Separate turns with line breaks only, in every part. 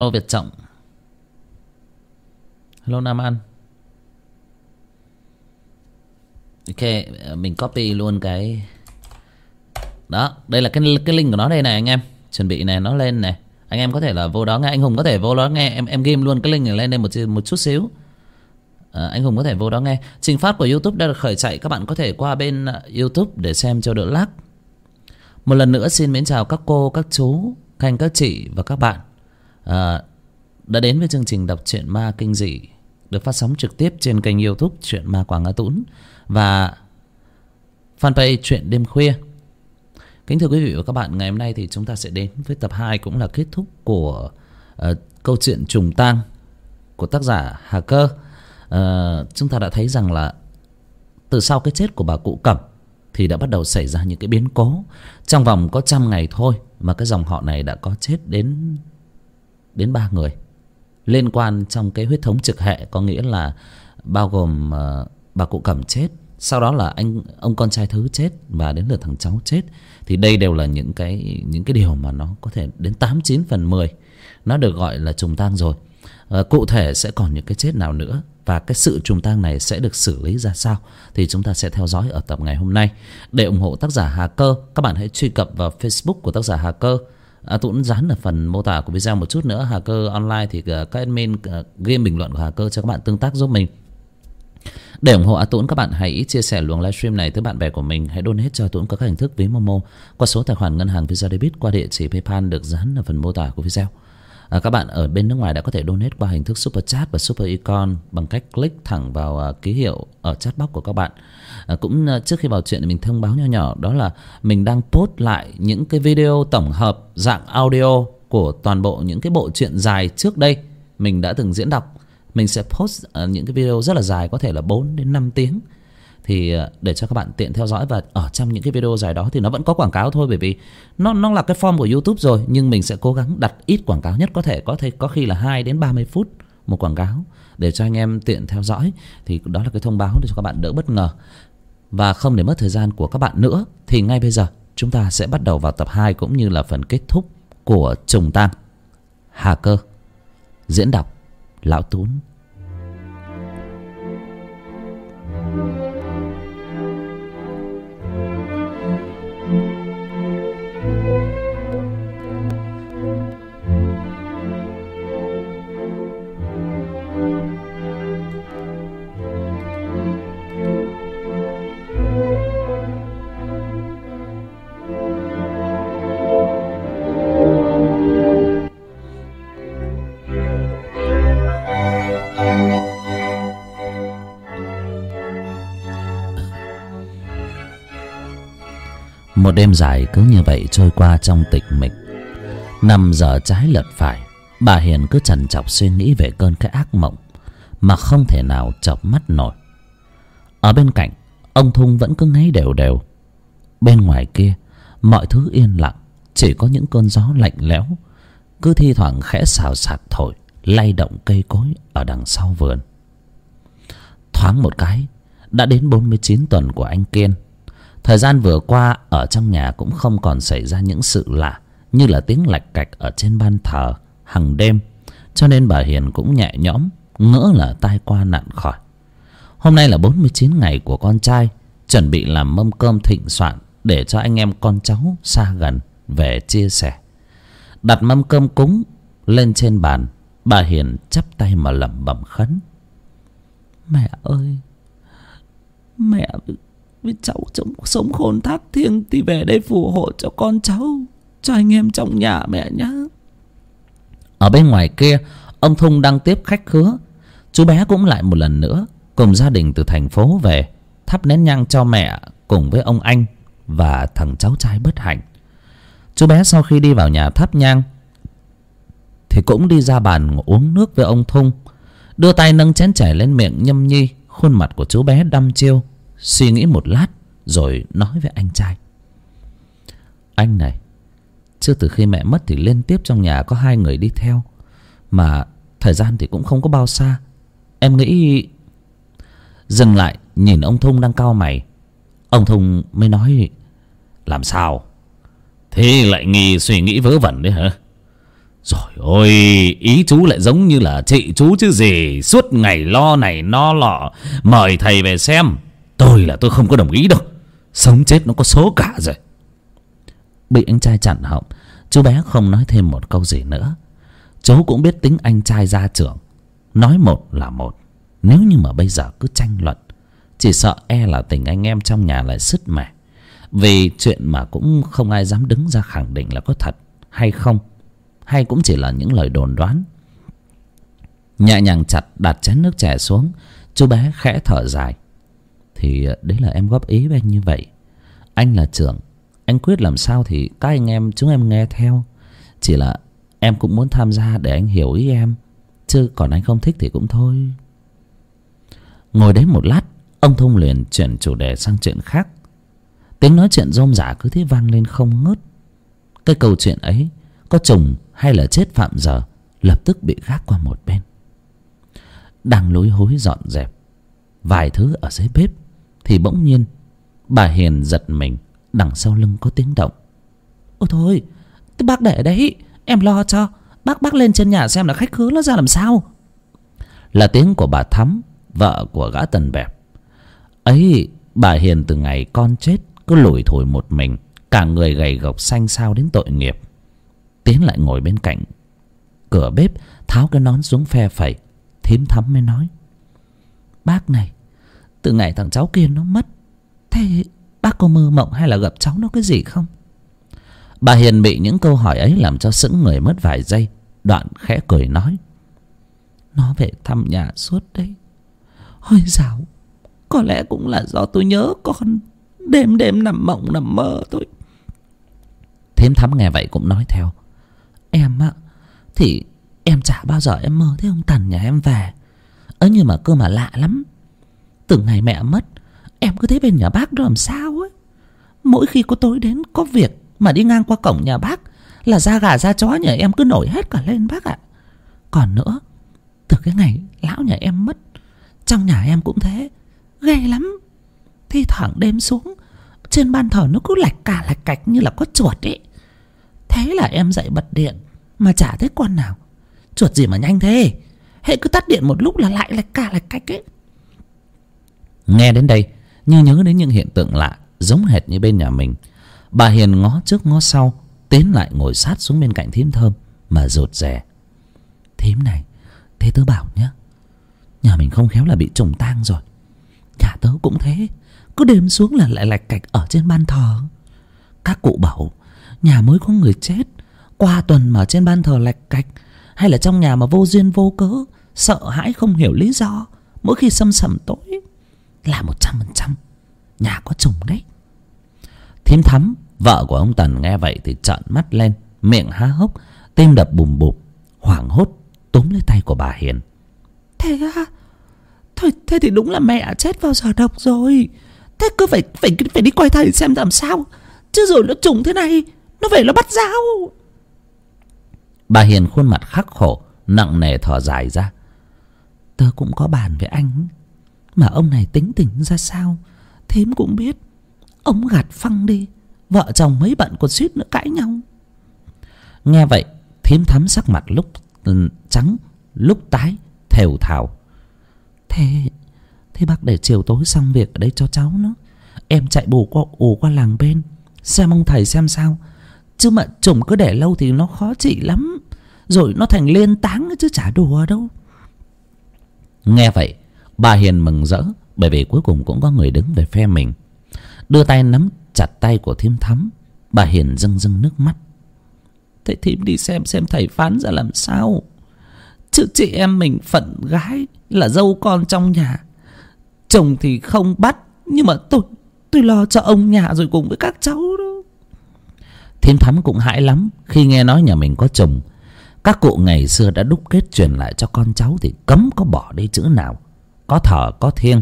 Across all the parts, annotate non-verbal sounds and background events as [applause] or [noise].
Hello Việt Trọng. Hello Nam An. Ok mình copy luôn cái Đó đây là cái cái link của nó đây này anh em. Chuẩn bị này nó lên này. Anh em có thể là vô đó nghe Anh Hùng có thể vô đó nghe. Em em game luôn cái link này lên đây một, một chút xíu. À, Anh Hùng có thể vô đó nghe. Trình phát của Youtube đã được khởi chạy Các bạn có thể qua bên ờ, Youtube để xem cho đỡ lag. Một lần nữa xin mến chào các cô, các chú Các anh, các chị và các bạn à, đã đến với chương trình đọc truyện ma kinh dị được phát sóng trực tiếp trên kênh youtube truyện ma quảng ngã tũng và fanpage truyện đêm khuya. Kính thưa quý vị và các bạn ngày hôm nay thì chúng ta sẽ đến với tập hai cũng là kết thúc của uh, câu chuyện trùng tang của tác giả hà cơ. Uh, chúng ta đã thấy rằng là từ sau cái chết của bà cụ cẩm thì đã bắt đầu xảy ra những cái biến cố. Trong vòng có trăm ngày thôi mà cái dòng họ này đã có chết đến đến ba người. Liên quan trong cái huyết thống trực hệ có nghĩa là bao gồm uh, bà cụ cẩm chết sau đó là anh ông con trai thứ chết và đến lượt thằng cháu chết. Thì đây đều là những cái những cái điều mà nó có thể đến tám chín phần mười nó được gọi là trùng tang rồi. À, cụ thể sẽ còn những cái chết nào nữa và cái sự trùng tang này sẽ được xử lý ra sao thì chúng ta sẽ theo dõi ở tập ngày hôm nay. Để ủng hộ tác giả hà cơ các bạn hãy truy cập vào facebook của tác giả hà cơ à, tôi cũng dán ở phần mô tả của video một chút nữa. Hà cơ online thì ờ, các admin ờ, game ghi bình luận của hà cơ cho các bạn tương tác giúp mình. Để ủng hộ A Tuấn các bạn hãy chia sẻ luồng livestream này tới bạn bè của mình. Hãy donate cho Tuấn các hình thức ví Momo Qua số tài khoản ngân hàng Visa Debit qua địa chỉ Paypal được dán ở phần mô tả của video à, Các bạn ở bên nước ngoài đã có thể donate qua hình thức Super Chat và Super Icon Bằng cách click thẳng vào à, ký hiệu ở chat box của các bạn. À, Cũng à, trước khi vào chuyện thì mình thông báo nho nhỏ Đó là mình đang post lại những cái video tổng hợp dạng audio Của toàn bộ những cái bộ truyện dài trước đây Mình đã từng diễn đọc. Mình sẽ post à, những cái video rất là dài có thể là 4 đến 5 tiếng thì ờ, để cho các bạn tiện theo dõi và ở trong những cái video dài đó thì nó vẫn có quảng cáo thôi, bởi vì nó nó là cái form của YouTube rồi, nhưng mình sẽ cố gắng đặt ít quảng cáo nhất có thể. Có thể, có khi là 2 đến 30 phút một quảng cáo để cho anh em tiện theo dõi. Thì đó là cái thông báo để cho các bạn đỡ bất ngờ. Và không để mất thời gian của các bạn nữa, thì ngay bây giờ chúng ta sẽ bắt đầu vào tập 2 cũng như là phần kết thúc của trùng tang. Hà cơ, diễn đọc, lão tún. Đêm dài cứ như vậy trôi qua trong tịch mịch. Năm giờ trái lật phải, bà hiền cứ trằn trọc suy nghĩ về cơn cái ác mộng mà không thể nào chợp mắt nổi. Ở bên cạnh, ông thung vẫn cứ ngáy đều đều. Bên ngoài kia, mọi thứ yên lặng, chỉ có những cơn gió lạnh lẽo. Cứ thi thoảng khẽ xào xạc thổi, lay động cây cối ở đằng sau vườn. Thoáng một cái, đã đến bốn mươi chín tuần của anh kiên thời gian vừa qua, ở trong nhà cũng không còn xảy ra những sự lạ, như là tiếng lạch cạch ở trên ban thờ hằng đêm. Cho nên bà hiền cũng nhẹ nhõm, ngỡ là tai qua nạn khỏi. Hôm nay là bốn mươi chín ngày của con trai, chuẩn bị làm mâm cơm thịnh soạn để cho anh em con cháu xa gần về chia sẻ. Đặt mâm cơm cúng lên trên bàn, bà hiền chắp tay mà lẩm bẩm khấn. Mẹ ơi, mẹ với cháu trong sống khôn thác thiêng thì về đây phù hộ cho con cháu, cho anh em trong nhà mẹ nhá. Ở bên ngoài kia, ông thung đang tiếp khách khứa chú bé cũng lại một lần nữa, cùng gia đình từ thành phố về, thắp nén nhang cho mẹ cùng với ông anh và thằng cháu trai bất hạnh. Chú bé sau khi đi vào nhà thắp nhang, thì cũng đi ra bàn uống nước với ông thung, đưa tay nâng chén chảy lên miệng nhâm nhi, khuôn mặt của chú bé đăm chiêu suy nghĩ một lát rồi nói với anh trai. Anh này, trước từ khi mẹ mất thì liên tiếp trong nhà có hai người đi theo, mà thời gian thì cũng không có bao xa. Em nghĩ, dừng lại, nhìn ông thung đang cau mày. Ông thung mới nói, làm sao? Thế lại nghi suy nghĩ vớ vẩn đấy hả? Rồi ôi, ý chú lại giống như là chị chú chứ gì. Suốt ngày lo này no lọ mời thầy về xem tôi là tôi không có đồng ý đâu. Sống chết nó có số cả rồi. Bị anh trai chặn họng, chú bé không nói thêm một câu gì nữa. Chú cũng biết tính anh trai ra trưởng. Nói một là một. Nếu như mà bây giờ cứ tranh luận, chỉ sợ e là tình anh em trong nhà lại sứt mẻ. Vì chuyện mà cũng không ai dám đứng ra khẳng định là có thật hay không, hay cũng chỉ là những lời đồn đoán. Nhẹ nhàng chặt đặt chén nước chè xuống, chú bé khẽ thở dài thì à, đấy là em góp ý với anh như vậy. Anh là trưởng, anh quyết làm sao thì các anh em, chúng em nghe theo. Chỉ là em cũng muốn tham gia để anh hiểu ý em, chứ còn anh không thích thì cũng thôi. Ngồi đấy một lát, ông thông liền chuyển chủ đề sang chuyện khác. Tiếng nói chuyện rôm rả cứ thế vang lên không ngớt. Cái câu chuyện ấy, có trùng hay là chết phạm giờ, lập tức bị gác qua một bên. Đang lối hối dọn dẹp, vài thứ ở dưới bếp thì bỗng nhiên bà hiền giật mình đằng sau lưng có tiếng động. Ôi thôi bác để đấy em lo cho. Bác bác lên trên nhà xem là khách khứa nó ra làm sao. Là tiếng của bà thắm vợ của gã tần bẹp. Ấy bà hiền từ ngày con chết cứ lủi thủi một mình cả người gầy gộc xanh xao đến tội nghiệp. Tiến lại ngồi bên cạnh cửa bếp tháo cái nón xuống phe phẩy thím thắm mới nói bác này từ ngày thằng cháu kia nó mất. Thế bác có mơ mộng hay là gặp cháu nó cái gì không? Bà hiền bị những câu hỏi ấy làm cho sững người mất vài giây. Đoạn khẽ cười nói, nó về thăm nhà suốt đấy. Ôi dạo có lẽ cũng là do tôi nhớ con. Đêm đêm nằm mộng, nằm mơ thôi. Thím thắm nghe vậy cũng nói theo, em á, thì em chả bao giờ em mơ thấy ông tần nhà em về. Ớ nhưng mà cơ mà lạ lắm từ ngày mẹ mất, em cứ thấy bên nhà bác đó làm sao ấy? Mỗi khi có tối đến, có việc mà đi ngang qua cổng nhà bác là da gà, da chó nhà em cứ nổi hết cả lên bác ạ. Còn nữa, từ cái ngày lão nhà em mất, trong nhà em cũng thế, ghê lắm. Thi thoảng đêm xuống, trên ban thờ nó cứ lạch cả lạch cạch như là có chuột ấy. Thế là em dậy bật điện mà chả thấy con nào. Chuột gì mà nhanh thế? Hệ cứ tắt điện một lúc là lại lạch cả lạch cạch ấy nghe đến đây, như nhớ đến những hiện tượng lạ, giống hệt như bên nhà mình, bà hiền ngó trước ngó sau, tiến lại ngồi sát xuống bên cạnh thím thơm, mà rụt rè. Thím này, thế tớ bảo nhá, nhà mình không khéo là bị trùng tang rồi. Nhà tớ cũng thế, cứ đêm xuống là lại lạch cạch ở trên ban thờ. Các cụ bảo, nhà mới có người chết, qua tuần mà trên ban thờ lạch cạch, hay là trong nhà mà vô duyên vô cớ, sợ hãi không hiểu lý do, mỗi khi xâm sầm tối là một trăm phần trăm. Nhà có trùng đấy. Thím thắm vợ của ông tần nghe vậy thì trợn mắt lên miệng há hốc tim đập bùm bụp hoảng hốt túm lấy tay của bà hiền. Thế á? Thôi thế thì đúng là mẹ chết vào giờ độc rồi. Thế cứ phải phải phải đi coi thầy xem làm sao. Chứ rồi nó trùng thế này nó về nó bắt dao bà hiền khuôn mặt khắc khổ nặng nề thở dài ra. Tớ cũng có bàn với anh mà ông này tính tình ra sao? Thím cũng biết. Ông gạt phăng đi. Vợ chồng mấy bận còn suýt nữa cãi nhau. Nghe vậy, thím thắm sắc mặt lúc ừ, trắng, lúc tái, thều thào. Thế thế bác để chiều tối xong việc ở đây cho cháu nó. Em chạy bù qua, ù qua làng bên. Xem ông thầy xem sao. Chứ mà chồng cứ để lâu thì nó khó trị lắm. Rồi nó thành liên táng chứ chả đùa đâu. Nghe vậy bà hiền mừng rỡ, bởi vì cuối cùng cũng có người đứng về phe mình. Đưa tay nắm chặt tay của thím thắm, bà hiền rưng rưng nước mắt. Thế thím đi xem xem thầy phán ra làm sao. Chứ chị em mình phận gái là dâu con trong nhà. Chồng thì không bắt, nhưng mà tôi tôi lo cho ông nhà rồi cùng với các cháu đó. Thím thắm cũng hãi lắm khi nghe nói nhà mình có chồng. Các cụ ngày xưa đã đúc kết truyền lại cho con cháu thì cấm có bỏ đi chữ nào có thở, có thiêng.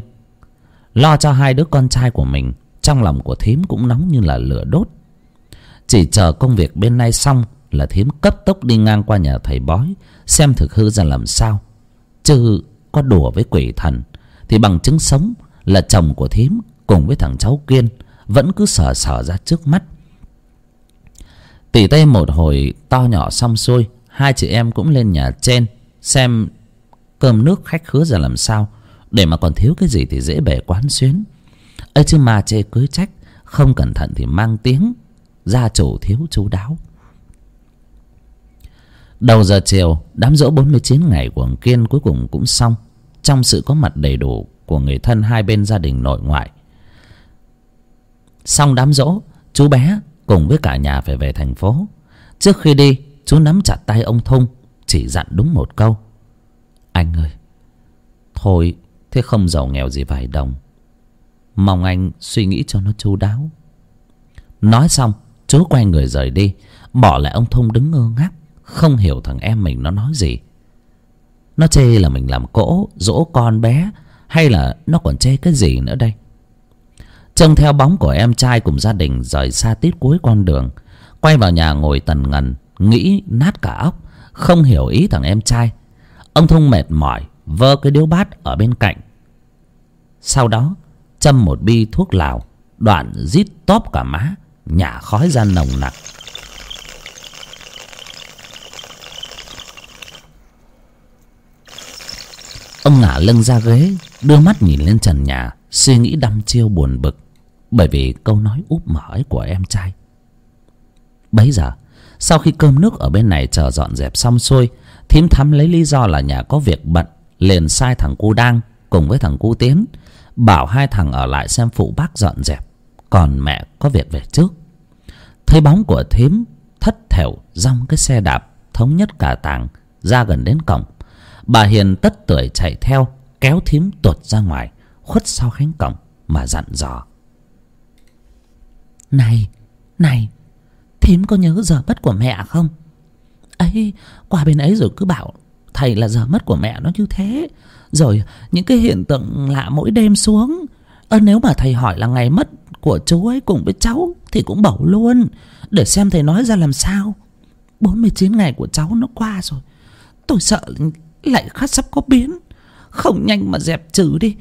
Lo cho hai đứa con trai của mình, trong lòng của thím cũng nóng như là lửa đốt. Chỉ chờ công việc bên nay xong là thím cấp tốc đi ngang qua nhà thầy bói, xem thực hư ra làm sao. Chứ có đùa với quỷ thần, thì bằng chứng sống là chồng của thím cùng với thằng cháu kiên vẫn cứ sờ sờ ra trước mắt. Tỉ tê một hồi to nhỏ xong xuôi, hai chị em cũng lên nhà trên, xem cơm nước khách khứa ra làm sao để mà còn thiếu cái gì thì dễ bể quán xuyến. Ấy chứ mà chê cưới trách, không cẩn thận thì mang tiếng. Gia chủ thiếu chú đáo. Đầu giờ chiều, đám dỗ bốn mươi chín ngày của ông kiên cuối cùng cũng xong. Trong sự có mặt đầy đủ của người thân hai bên gia đình nội ngoại. Xong đám dỗ, chú bé cùng với cả nhà phải về thành phố. Trước khi đi, chú nắm chặt tay ông thung, chỉ dặn đúng một câu. Anh ơi, thôi thế không giàu nghèo gì vài đồng. Mong anh suy nghĩ cho nó chu đáo. Nói xong, chú quay người rời đi. Bỏ lại ông thông đứng ngơ ngác, không hiểu thằng em mình nó nói gì. Nó chê là mình làm cỗ, dỗ con bé, hay là nó còn chê cái gì nữa đây? Trông theo bóng của em trai cùng gia đình rời xa tít cuối con đường, quay vào nhà ngồi tần ngần, nghĩ nát cả óc, không hiểu ý thằng em trai. Ông thông mệt mỏi vơ cái điếu bát ở bên cạnh. Sau đó, châm một bi thuốc lào, đoạn rít tóp cả má, nhả khói ra nồng nặc. Ông ngả lưng ra ghế, đưa mắt nhìn lên trần nhà, suy nghĩ đăm chiêu buồn bực, bởi vì câu nói úp mở ấy của em trai. Bấy giờ, sau khi cơm nước ở bên này chờ dọn dẹp xong xuôi, thím thắm lấy lý do là nhà có việc bận liền sai thằng cu đang cùng với thằng cu tiến, bảo hai thằng ở lại xem phụ bác dọn dẹp, còn mẹ có việc về trước. Thấy bóng của thím thất thểu dong cái xe đạp thống nhất cả tàng ra gần đến cổng, bà hiền tất tưởi chạy theo, kéo thím tuột ra ngoài, khuất sau cánh cổng mà dặn dò. Này này, thím có nhớ giờ bất của mẹ không? Ấy, qua bên ấy rồi cứ bảo thầy là giờ mất của mẹ nó như thế. Rồi, những cái hiện tượng lạ mỗi đêm xuống. Ơ, nếu mà thầy hỏi là ngày mất của chú ấy cùng với cháu thì cũng bảo luôn. Để xem thầy nói ra làm sao. Bốn mươi chín ngày của cháu nó qua rồi. Tôi sợ lại khát sắp có biến. Không nhanh mà dẹp trừ đi.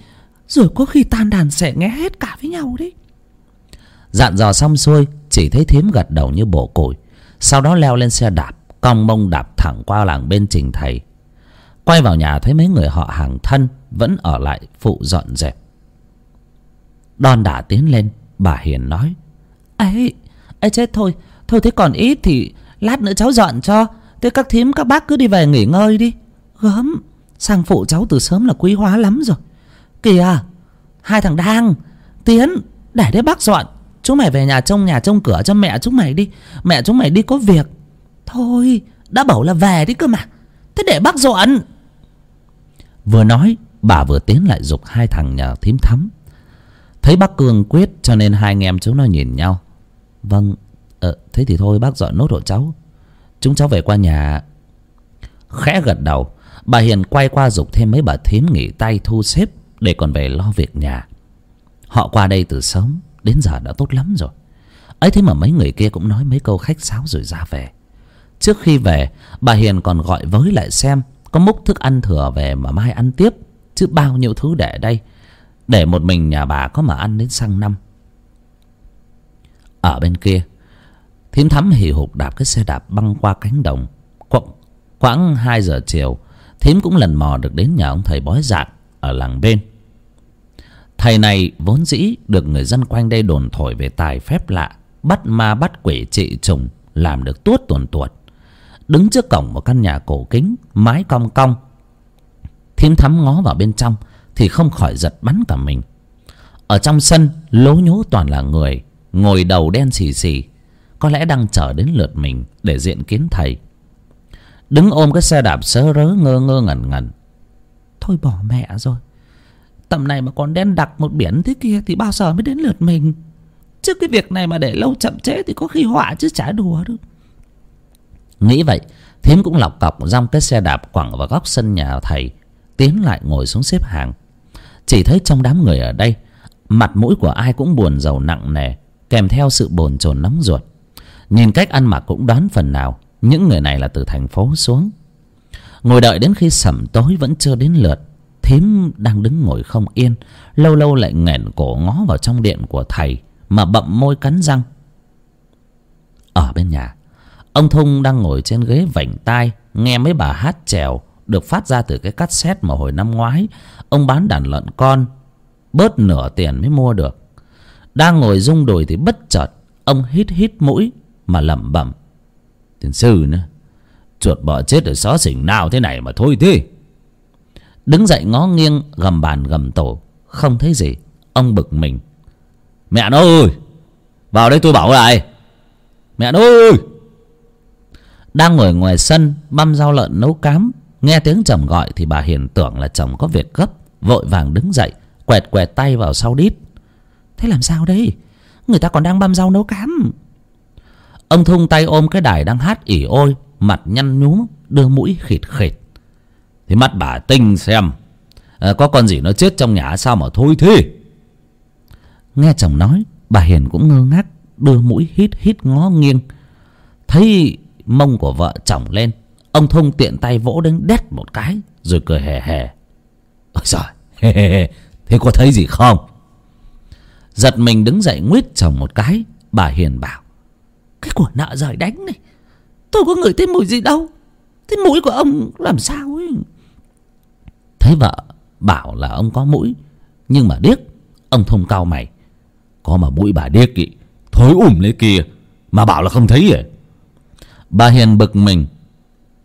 Rồi có khi tan đàn sẽ nghe hết cả với nhau đấy. Dặn dò xong xuôi, chỉ thấy thím gật đầu như bổ củi sau đó leo lên xe đạp, cong mông đạp thẳng qua làng bên trình thầy quay vào nhà thấy mấy người họ hàng thân vẫn ở lại phụ dọn dẹp. Đon đả tiến lên, bà hiền nói, ấy ấy chết thôi thôi thế còn ít thì lát nữa cháu dọn cho. Thế các thím, các bác cứ đi về nghỉ ngơi đi. Gớm, sang phụ cháu từ sớm là quý hóa lắm rồi. Kìa, hai thằng đang tiến, để đấy bác dọn. Chúng mày về nhà trông nhà trông cửa cho mẹ chúng mày đi, mẹ chúng mày đi có việc. Thôi, đã bảo là về đi cơ mà. Thế để bác dọn vừa nói bà vừa tiến lại giục hai thằng nhà thím thắm. Thấy bác cương quyết cho nên hai anh em chúng nó nhìn nhau. Vâng ờ, thế thì thôi bác dọn nốt hộ cháu. Chúng cháu về qua nhà. Khẽ gật đầu bà hiền quay qua giục thêm mấy bà thím nghỉ tay thu xếp để còn về lo việc nhà. Họ qua đây từ sớm đến giờ đã tốt lắm rồi. Ấy thế mà mấy người kia cũng nói mấy câu khách sáo rồi ra về. Trước khi về bà hiền còn gọi với lại xem có múc thức ăn thừa về mà mai ăn tiếp chứ bao nhiêu thứ để đây? Để một mình nhà bà có mà ăn đến sang năm. Ở bên kia thím thắm hì hục đạp cái xe đạp băng qua cánh đồng. Khoảng, khoảng hai giờ chiều thím cũng lần mò được đến nhà ông thầy bói dạng ở làng bên. Thầy này vốn dĩ được người dân quanh đây đồn thổi về tài phép lạ bắt ma bắt quỷ trị trùng làm được tuốt tuồn tuột đứng trước cổng một căn nhà cổ kính, mái cong cong. Thím thắm ngó vào bên trong thì không khỏi giật bắn cả mình. Ở trong sân, lố nhố toàn là người, ngồi đầu đen xì xì. Có lẽ đang chờ đến lượt mình để diện kiến thầy. Đứng ôm cái xe đạp sớ rớ ngơ ngơ ngẩn ngẩn. Thôi bỏ mẹ rồi. Tầm này mà còn đen đặc một biển thế kia thì bao giờ mới đến lượt mình? Chứ cái việc này mà để lâu chậm trễ thì có khi họa chứ chả đùa đâu nghĩ vậy thím cũng lọc cọc rong cái xe đạp quẳng vào góc sân nhà thầy, tiến lại ngồi xuống xếp hàng. Chỉ thấy trong đám người ở đây, mặt mũi của ai cũng buồn rầu nặng nề, kèm theo sự bồn chồn nóng ruột. Nhìn cách ăn mặc cũng đoán phần nào, những người này là từ thành phố xuống. Ngồi đợi đến khi sẩm tối vẫn chưa đến lượt thím đang đứng ngồi không yên, lâu lâu lại nghển cổ ngó vào trong điện của thầy mà bậm môi cắn răng. Ở bên nhà ông thung đang ngồi trên ghế vảnh tai, nghe mấy bà hát chèo, được phát ra từ cái cassette mà hồi năm ngoái. Ông bán đàn lợn con, bớt nửa tiền mới mua được. Đang ngồi rung đùi thì bất chợt, ông hít hít mũi mà lẩm bẩm. Tiền sư nữa, chuột bọ chết ở xó xỉnh nào thế này mà thôi thế? Đứng dậy ngó nghiêng, gầm bàn gầm tổ, không thấy gì. Ông bực mình. Mẹ nó ơi, vào đây tôi bảo lại. Mẹ nó ơi! Đang ngồi ngoài sân băm rau lợn nấu cám. Nghe tiếng chồng gọi thì bà hiền tưởng là chồng có việc gấp vội vàng đứng dậy quẹt quẹt tay vào sau đít. Thế làm sao đây? Người ta còn đang băm rau nấu cám. Ông thung tay ôm cái đài đang hát ỉ ôi mặt nhăn nhúm đưa mũi khịt khịt. Thì mắt bà tinh xem. À, có con gì nó chết trong nhà sao mà thôi thế? Nghe chồng nói bà hiền cũng ngơ ngác đưa mũi hít hít ngó nghiêng. Thấy mông của vợ chồng lên. Ông thông tiện tay vỗ đến đét một cái, rồi cười hề hề. Ôi giời thế có thấy gì không? Giật mình đứng dậy nguyết chồng một cái, bà hiền bảo, cái của nợ giỏi đánh này, tôi có ngửi thấy mùi gì đâu thế mũi của ông làm sao ấy? Thấy vợ bảo là ông có mũi, nhưng mà điếc, ông thông cao mày, có mà mũi bà điếc ý thối ủm lấy kia mà bảo là không thấy à bà hiền bực mình.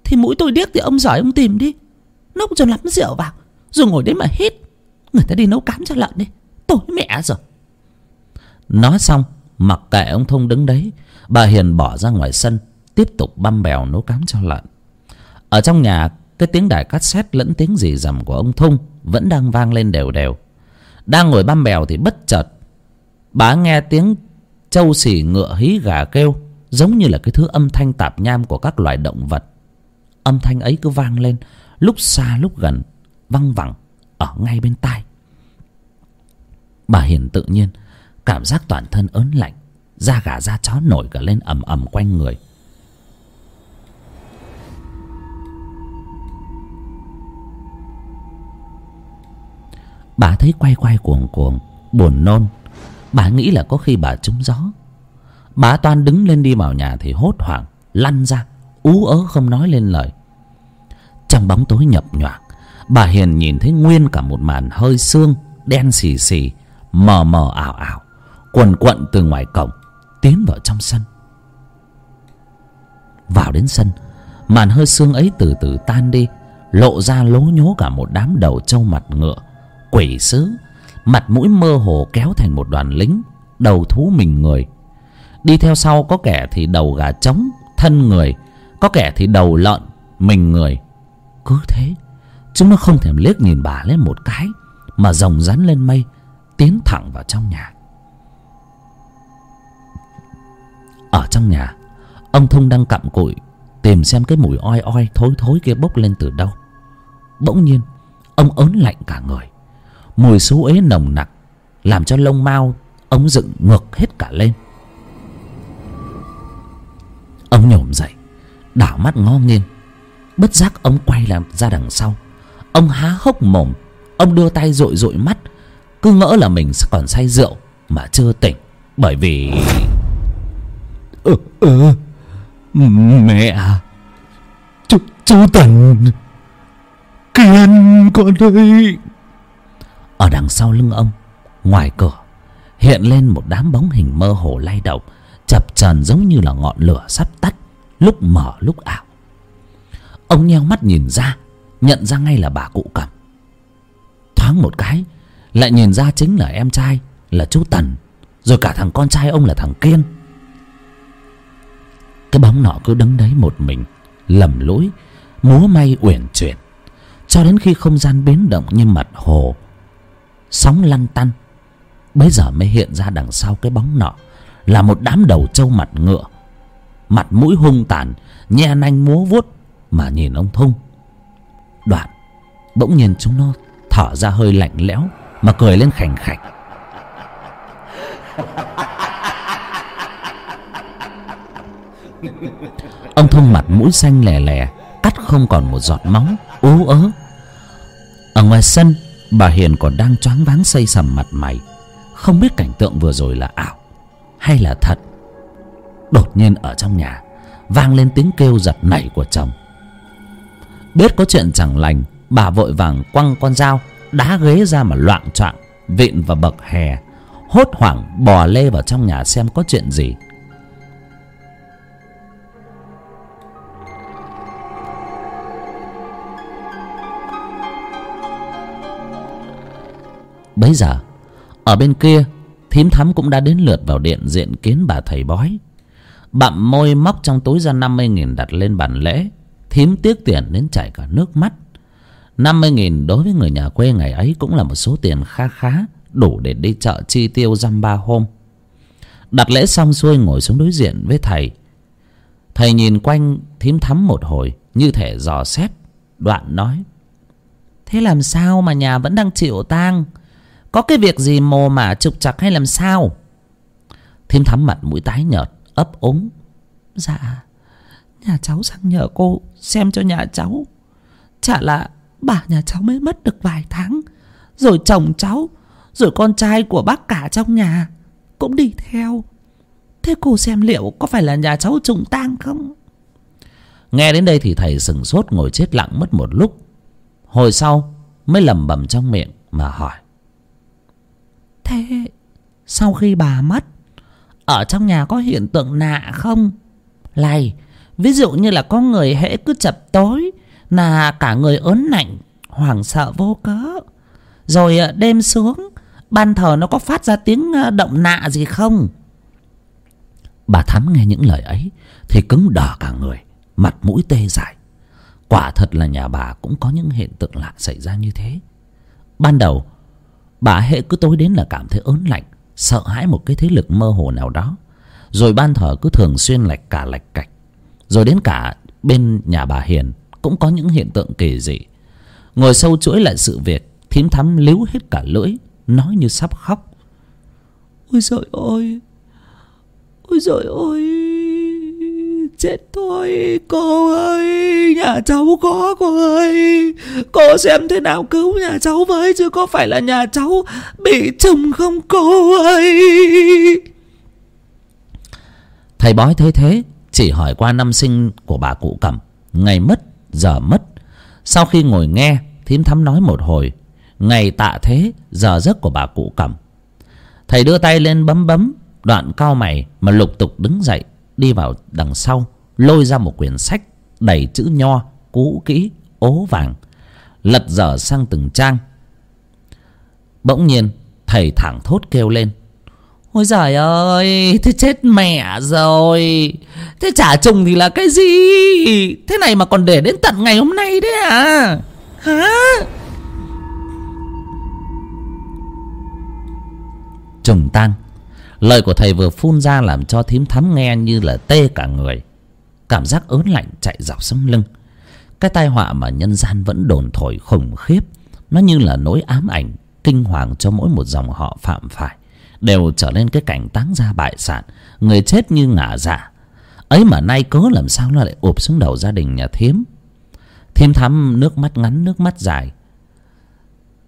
Thì mũi tôi điếc thì ông giỏi ông tìm đi. Nốc cho lắm rượu vào. Rồi ngồi đấy mà hít. Người ta đi nấu cám cho lợn đi. Tối mẹ rồi. Nói xong mặc kệ ông thông đứng đấy bà hiền bỏ ra ngoài sân tiếp tục băm bèo nấu cám cho lợn. Ở trong nhà cái tiếng đài cassette lẫn tiếng rì rầm của ông thung vẫn đang vang lên đều đều. Đang ngồi băm bèo thì bất chợt bà nghe tiếng trâu xì ngựa hí gà kêu giống như là cái thứ âm thanh tạp nham của các loài động vật. Âm thanh ấy cứ vang lên, lúc xa, lúc gần, văng vẳng ở ngay bên tai. Bà hiền tự nhiên cảm giác toàn thân ớn lạnh, da gà, da chó nổi cả lên ầm ầm quanh người. Bà thấy quay quay cuồng cuồng, buồn nôn. Bà nghĩ là có khi bà trúng gió bà toan đứng lên đi vào nhà thì hốt hoảng, lăn ra, ú ớ không nói lên lời. Trong bóng tối nhập nhoạng bà hiền nhìn thấy nguyên cả một màn hơi xương đen xì xì, mờ mờ ảo ảo, quần quận từ ngoài cổng, tiến vào trong sân. Vào đến sân, màn hơi xương ấy từ từ tan đi, lộ ra lố nhố cả một đám đầu trâu mặt ngựa, quỷ sứ, mặt mũi mơ hồ kéo thành một đoàn lính, đầu thú mình người đi theo sau, có kẻ thì đầu gà trống thân người, có kẻ thì đầu lợn mình người. Cứ thế, chúng nó không thèm liếc nhìn bà lên một cái mà rồng rắn lên mây, tiến thẳng vào trong nhà. Ở trong nhà, ông thông đang cặm cụi, tìm xem cái mùi oi oi, thối thối kia bốc lên từ đâu. Bỗng nhiên, ông ớn lạnh cả người. Mùi xú ế nồng nặc, làm cho lông mao ông dựng ngược hết cả lên ông nhổm dậy đảo mắt ngó nghiêng. Bất giác ông quay làm ra đằng sau. Ông há hốc mồm ông đưa tay dội dội mắt. Cứ ngỡ là mình còn say rượu mà chưa tỉnh bởi vì
ờ ờ mẹ chú chú tần kiên con ơi
ở đằng sau lưng ông ngoài cửa hiện lên một đám bóng hình mơ hồ lay động chập chờn giống như là ngọn lửa sắp tắt, lúc mở lúc ảo. Ông nheo mắt nhìn ra, nhận ra ngay là bà cụ cầm. thoáng một cái, lại nhìn ra chính là em trai, là chú tần, rồi cả thằng con trai ông là thằng kiên. Cái bóng nọ cứ đứng đấy một mình, lầm lũi, múa may uyển chuyển, cho đến khi không gian biến động như mặt hồ. Sóng lăn tăn, bấy giờ mới hiện ra đằng sau cái bóng nọ là một đám đầu trâu mặt ngựa. Mặt mũi hung tàn, nhe nanh múa vuốt mà nhìn ông thung đoạn, bỗng nhiên chúng nó thở ra hơi lạnh lẽo mà cười lên khành khạch. Ông thông mặt mũi xanh lè lè, cắt không còn một giọt máu, ú ớ. Ở ngoài sân, bà hiền còn đang choáng váng xây sầm mặt mày. Không biết cảnh tượng vừa rồi là ảo hay là thật? Đột nhiên ở trong nhà, vang lên tiếng kêu giật nảy của chồng. Biết có chuyện chẳng lành, bà vội vàng quăng con dao, đá ghế ra mà loạng choạng, vịn vào bậc hè, hốt hoảng bò lê vào trong nhà xem có chuyện gì. Bấy giờ, ở bên kia thím thắm cũng đã đến lượt vào điện diện kiến bà thầy bói. Bặm môi móc trong túi ra năm mươi nghìn đặt lên bàn lễ. Thím tiếc tiền đến chảy cả nước mắt. năm mươi nghìn đối với người nhà quê ngày ấy cũng là một số tiền kha khá, đủ để đi chợ chi tiêu dăm ba hôm. Đặt lễ xong xuôi ngồi xuống đối diện với thầy. Thầy nhìn quanh thím thắm một hồi, như thể dò xét, đoạn nói, thế làm sao mà nhà vẫn đang chịu tang? Có cái việc gì mồ mả trục trặc hay làm sao? Thím thắm mặt mũi tái nhợt, ấp úng. Dạ nhà cháu sang nhờ cô xem cho nhà cháu. Chả là bà nhà cháu mới mất được vài tháng, rồi chồng cháu, rồi con trai của bác cả trong nhà cũng đi theo. Thế cô xem liệu có phải là nhà cháu trùng tang không? Nghe đến đây thì thầy sừng sốt, ngồi chết lặng mất một lúc. Hồi sau mới lẩm bẩm trong miệng mà hỏi thế? Sau khi bà mất, ở trong nhà có hiện tượng nạ không? Này, ví dụ như là có người hễ cứ chập tối là cả người ớn lạnh hoảng sợ vô cớ. Rồi à, đêm xuống, ban thờ nó có phát ra tiếng à, động nạ gì không? Bà thắm nghe những lời ấy, thì cứng đờ cả người, mặt mũi tê dại. Quả thật là nhà bà cũng có những hiện tượng lạ xảy ra như thế. Ban đầu bà hễ cứ tối đến là cảm thấy ớn lạnh, sợ hãi một cái thế lực mơ hồ nào đó. Rồi ban thờ cứ thường xuyên lạch cả lạch cạch. Rồi đến cả bên nhà bà hiền cũng có những hiện tượng kỳ dị. Ngồi sâu chuỗi lại sự việc, thím thắm líu hết cả lưỡi, nói như sắp khóc. Ôi giời ơi! Ôi giời ơi! Chết thôi, cô ơi, nhà cháu có cô ơi. Cô xem thế nào cứu nhà cháu với, chứ có phải là nhà cháu bị trùng không cô ơi? Thầy bói thấy thế, chỉ hỏi qua năm sinh của bà cụ cẩm. Ngày mất, giờ mất. Sau khi ngồi nghe, thím thắm nói một hồi. Ngày tạ thế, giờ giấc của bà cụ cẩm. Thầy đưa tay lên bấm bấm, đoạn cao mày mà lục tục đứng dậy đi vào đằng sau lôi ra một quyển sách đầy chữ nho cũ kỹ ố vàng lật dở sang từng trang. Bỗng nhiên thầy thẳng thốt kêu lên ôi giời ơi thế chết mẹ rồi. Thế trả trùng thì là cái gì? Thế này mà còn để đến tận ngày hôm nay đấy à? Hả? Trùng tang lời của thầy vừa phun ra làm cho thím thắm nghe như là tê cả người. Cảm giác ớn lạnh chạy dọc sống lưng. Cái tai họa mà nhân gian vẫn đồn thổi khủng khiếp. Nó như là nỗi ám ảnh kinh hoàng cho mỗi một dòng họ phạm phải. Đều trở nên cái cảnh táng ra bại sản, người chết như ngả dạ. Ấy mà nay cớ làm sao nó lại ụp xuống đầu gia đình nhà thiếm thím thắm nước mắt ngắn, nước mắt dài.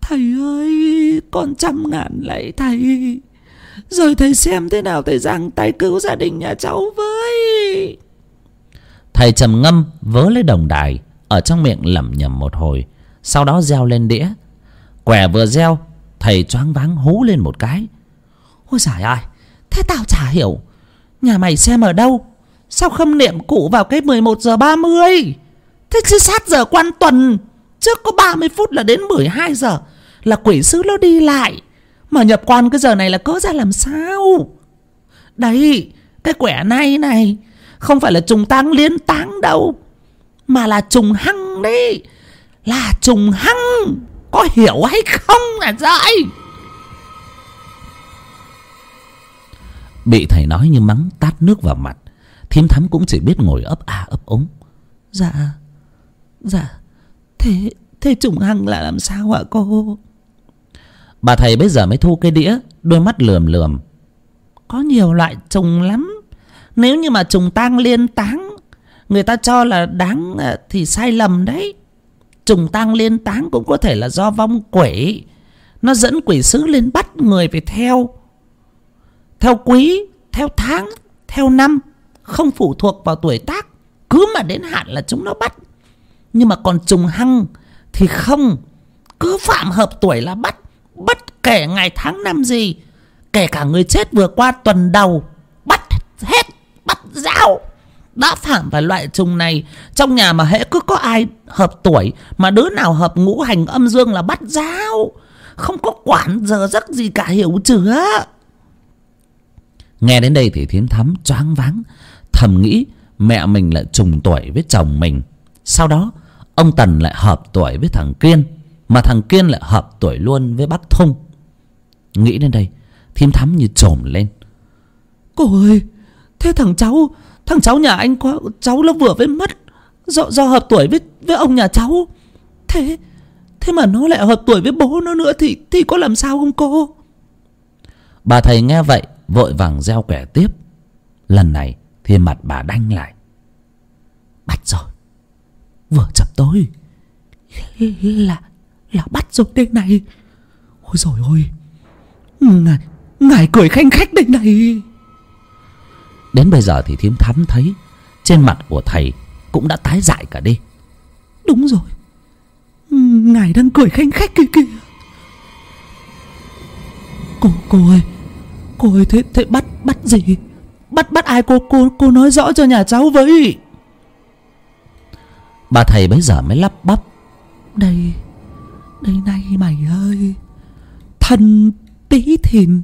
Thầy ơi, con trăm ngàn lạy thầy rồi thầy xem thế nào thầy giảng tay cứu gia đình nhà cháu với. Thầy trầm ngâm, vớ lấy đồng đài, ở trong miệng lẩm nhẩm một hồi, sau đó gieo lên đĩa. Quẻ vừa gieo thầy choáng váng hú lên một cái. Ôi giời ơi, thế tao chả hiểu, nhà mày xem ở đâu? Sao không niệm cụ vào cái mười một giờ ba mươi? Thế chứ sát giờ quan tuần, trước có ba mươi phút là đến mười hai giờ, là quỷ sứ nó đi lại mà nhập quan cái giờ này là cớ ra làm sao? Đấy cái quẻ này này không phải là trùng tang liên táng đâu mà là trùng hăng đấy. Là trùng hăng có hiểu hay không là dại bị thầy nói như mắng tát nước vào mặt thím thắm cũng chỉ biết ngồi ấp a ấp ống. Dạ dạ. Thế thế trùng hăng là làm sao ạ cô bà thầy bây giờ mới thu cái đĩa, đôi mắt lườm lườm. Có nhiều loại trùng lắm. Nếu như mà trùng tang liên táng, người ta cho là đáng ờ, thì sai lầm đấy. Trùng tang liên táng cũng có thể là do vong quỷ. Nó dẫn quỷ sứ lên bắt người phải theo. Theo quý, theo tháng, theo năm, không phụ thuộc vào tuổi tác. Cứ mà đến hạn là chúng nó bắt. Nhưng mà còn trùng hăng thì không. Cứ phạm hợp tuổi là bắt bất kể ngày tháng năm gì, kể cả người chết vừa qua tuần đầu, bắt hết, bắt dao đã phạm phải loại trùng này, trong nhà mà hễ cứ có ai hợp tuổi, mà đứa nào hợp ngũ hành âm dương là bắt dao không có quản giờ giấc gì cả, hiểu chưa? Nghe đến đây thì thiến thắm choáng váng, thầm nghĩ mẹ mình lại trùng tuổi với chồng mình. Sau đó, ông tần lại hợp tuổi với thằng kiên mà thằng kiên lại hợp tuổi luôn với bác thung nghĩ đến đây thiến thắm như trồm lên.
Cô ơi Thế thằng cháu Thằng cháu nhà anh có Cháu nó vừa mới mất Do, do hợp tuổi với, với ông nhà cháu. Thế Thế mà nó lại hợp tuổi với bố nó nữa Thì thì có làm sao không cô?
Bà thầy nghe vậy vội vàng gieo quẻ tiếp. Lần này thì mặt bà đanh lại.
Bắt rồi Vừa chập tối. Là Là bắt rồi đây này Ôi rồi ôi Ngài Ngài cười khanh khách đây này
đến bây giờ thì thím thắm thấy trên mặt của thầy cũng đã tái dại cả đi
Đúng rồi Ngài đang cười khanh khách kìa kìa. Cô, cô ơi Cô ơi thế, thế bắt, bắt gì? Bắt, bắt ai? Cô, cô, cô nói rõ cho nhà cháu với.
Bà thầy bấy giờ mới lắp bắp.
Đây đây này mày ơi. Thần tí thìn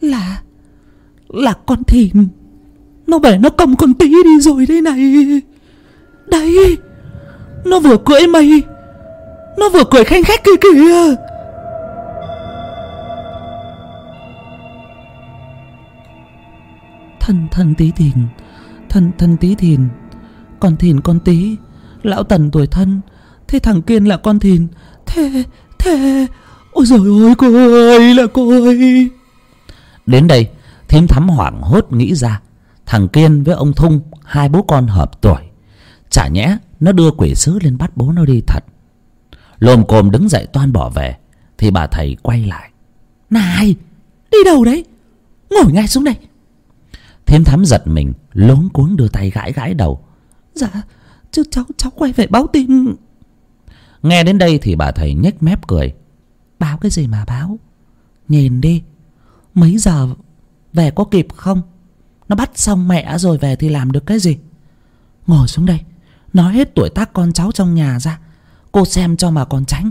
Là Là con thìn. Nó về nó cầm con tí đi rồi đây này. Đây, Nó vừa cưỡi mày. Nó vừa cười khanh khách kìa kìa. Thần thần tí thìn, Thần thần tí thìn. Con thìn con tí, Lão tần tuổi thân. Thế thằng Kiên là con thìn Thế thế. Ôi trời ơi cô ơi là cô ơi
đến đây thím thắm hoảng hốt nghĩ ra. Thằng kiên với ông thung hai bố con hợp tuổi. Chả nhẽ nó đưa quỷ sứ lên bắt bố nó đi thật. Lồm cồm đứng dậy toan bỏ về thì bà thầy quay lại.
Này Đi đâu đấy? Ngồi ngay xuống đây.
Thím thắm giật mình lốn cuống đưa tay gãi gãi đầu.
Dạ Chứ cháu cháu quay về báo tin
nghe đến đây thì bà thầy nhếch mép cười.
Báo cái gì mà báo? Nhìn đi. Mấy giờ về có kịp không? Nó bắt xong mẹ rồi về thì làm được cái gì? Ngồi xuống đây. Nói hết tuổi tác con cháu trong nhà ra. Cô xem cho mà còn tránh.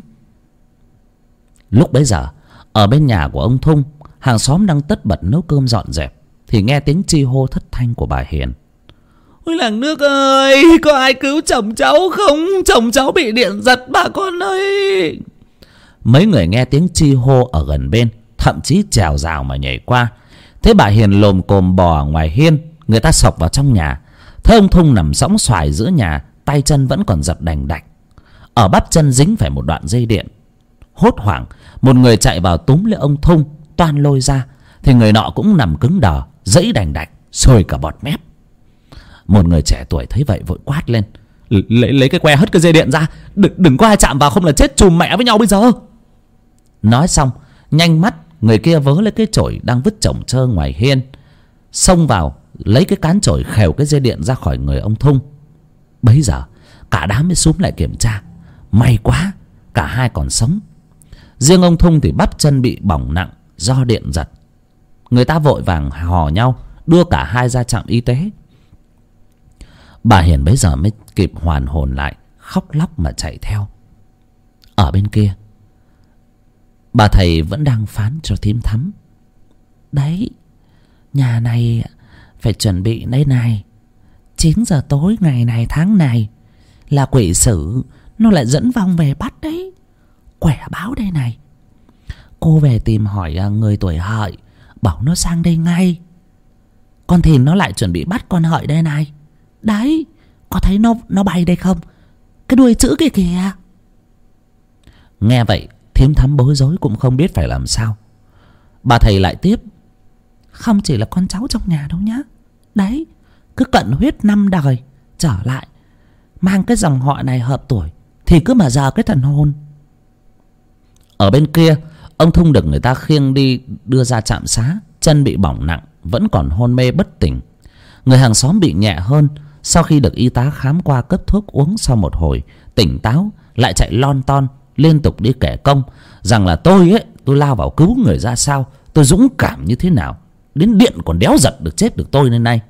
Lúc bấy giờ ở bên nhà của ông thung hàng xóm đang tất bật nấu cơm dọn dẹp thì nghe tiếng chi hô thất thanh của bà hiền
Ôi làng nước ơi, Có ai cứu chồng cháu không? Chồng cháu bị điện giật, bà con ơi.
Mấy người nghe tiếng chi hô ở gần bên, thậm chí trèo rào mà nhảy qua. Thế bà hiền lồm cồm bò ngoài hiên, người ta sọc vào trong nhà. Thế ông thung nằm sõng xoài giữa nhà, tay chân vẫn còn giật đành đạch. Ở bắp chân dính phải một đoạn dây điện. Hốt hoảng, một người chạy vào túm lấy ông thung, toan lôi ra. Thì người nọ cũng nằm cứng đờ dẫy đành đạch, sôi cả bọt mép một người trẻ tuổi thấy vậy vội quát lên.
Lấy lấy cái que hất cái dây điện ra. Đừng, đừng có ai chạm vào không là chết chùm mẹ với nhau bây giờ.
Nói xong nhanh mắt người kia vớ lấy cái chổi đang vứt chồng trơ ngoài hiên. Xông vào lấy cái cán chổi khều cái dây điện ra khỏi người ông thung. Bấy giờ cả đám mới xúm lại kiểm tra. May quá cả hai còn sống. Riêng ông thung thì bắp chân bị bỏng nặng do điện giật. Người ta vội vàng hò nhau đưa cả hai ra trạm y tế bà hiền bấy giờ mới kịp hoàn hồn lại, khóc lóc mà chạy theo. Ở bên kia, bà thầy vẫn đang phán cho thím thắm.
Đấy, Nhà này phải chuẩn bị đây này. Chín giờ tối ngày này, tháng này Là quỷ sử, Nó lại dẫn vong về bắt đấy. Quẻ báo đây này. Cô về tìm hỏi à, người tuổi hợi, Bảo nó sang đây ngay. Con thì nó lại chuẩn bị bắt con hợi đây này. Đấy Có thấy nó nó bay đây không? Cái đuôi chữ kia kìa.
Nghe vậy thím thắm bối rối cũng không biết phải làm sao. Bà thầy lại tiếp.
Không chỉ là con cháu trong nhà đâu nhá. Đấy Cứ cận huyết năm đời Trở lại. Mang cái dòng họ này hợp tuổi Thì cứ mà giờ cái thần hồn.
Ở bên kia ông thung được người ta khiêng đi đưa ra trạm xá chân bị bỏng nặng vẫn còn hôn mê bất tỉnh. Người hàng xóm bị nhẹ hơn
sau khi được y tá khám qua cấp thuốc uống sau một hồi, tỉnh táo, lại chạy lon ton, liên tục đi kể công, rằng là tôi ấy, tôi lao vào cứu người ra sao, tôi dũng cảm như thế nào, đến điện còn đéo giật được chết được tôi nên nay.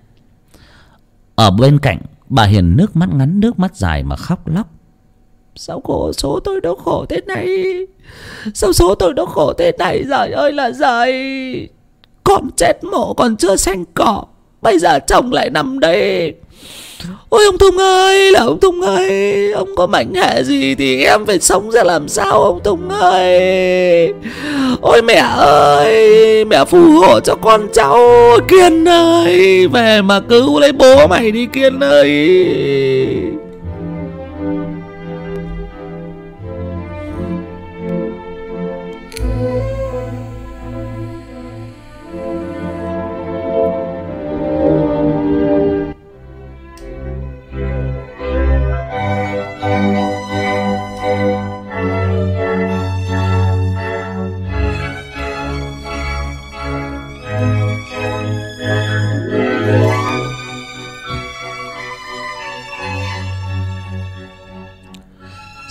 Ở bên cạnh, bà hiền nước mắt ngắn, nước mắt dài mà khóc lóc. Sao khổ số tôi đâu khổ thế này? Sao số tôi đâu khổ thế này? Giời ơi là giời! Con chết mộ còn chưa xanh cỏ, bây giờ chồng lại nằm đây ôi, ông thông ơi, là ông thông ơi, ông có mảnh hệ gì thì em phải sống ra làm sao, ông thông ơi? Ôi, mẹ ơi, mẹ phù hộ cho con cháu, kiên ơi, về mà cứu lấy bố mày đi, kiên ơi.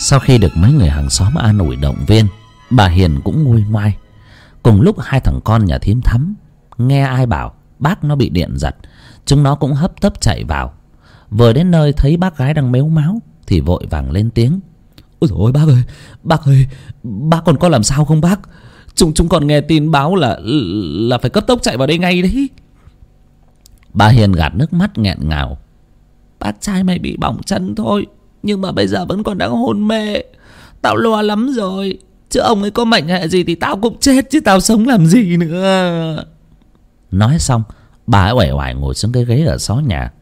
Sau khi được mấy người hàng xóm an ủi động viên bà hiền cũng nguôi ngoai. Cùng lúc hai thằng con nhà thím thắm nghe ai bảo bác nó bị điện giật chúng nó cũng hấp tấp chạy vào. Vừa đến nơi thấy bác gái đang mếu máo thì vội vàng lên tiếng. Ôi dồi ôi bác ơi bác ơi bác còn có làm sao không bác? Chúng chúng còn nghe tin báo là là phải cấp tốc chạy vào đây ngay đấy. Bà hiền gạt nước mắt nghẹn ngào. Bác trai mày bị bỏng chân thôi nhưng mà bây giờ vẫn còn đang hôn mê. Tao lo lắm rồi. Chứ ông ấy có mệnh hệ gì thì tao cũng chết, Chứ tao sống làm gì nữa. Nói xong, Bà ấy uể oải ngồi xuống cái ghế ở xó nhà.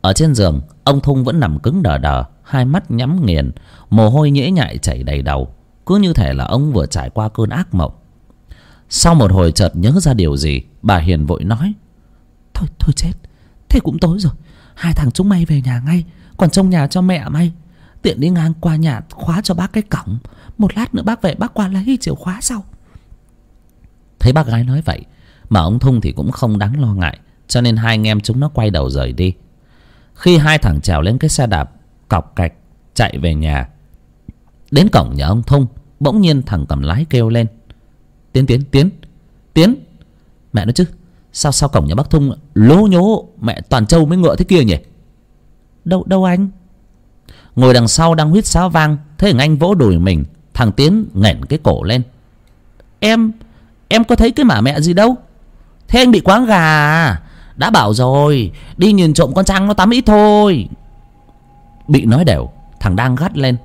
Ở trên giường, Ông Thung vẫn nằm cứng đờ đờ, Hai mắt nhắm nghiền, Mồ hôi nhễ nhại chảy đầy đầu. Cứ như thể là ông vừa trải qua cơn ác mộng. Sau một hồi chợt nhớ ra điều gì, Bà Hiền vội nói, Thôi thôi chết. Thế cũng tối rồi. Hai thằng chúng mày về nhà ngay, Còn trong nhà cho mẹ mày tiện đi ngang qua nhà khóa cho bác cái cổng. Một lát nữa bác về bác qua lấy chìa khóa sau. Thấy bác gái nói vậy mà ông thung thì cũng không đáng lo ngại cho nên hai anh em chúng nó quay đầu rời đi. Khi hai thằng trèo lên cái xe đạp cọc cạch chạy về nhà. Đến cổng nhà ông thung bỗng nhiên thằng cầm lái kêu lên. Tiến tiến tiến tiến. Mẹ nói chứ sao sao cổng nhà bác thung lố nhố mẹ toàn trâu mới ngựa thế kia nhỉ? Đâu đâu anh ngồi đằng sau đang huýt sáo vang, thấy thằng anh vỗ đùi mình, thằng tiến nghển cái cổ lên. Em em có thấy cái mả mẹ gì đâu? Thế anh bị quáng gà à? đã bảo rồi, đi nhìn trộm con trang nó tắm ít thôi. Bị nói đều, thằng đang gắt lên.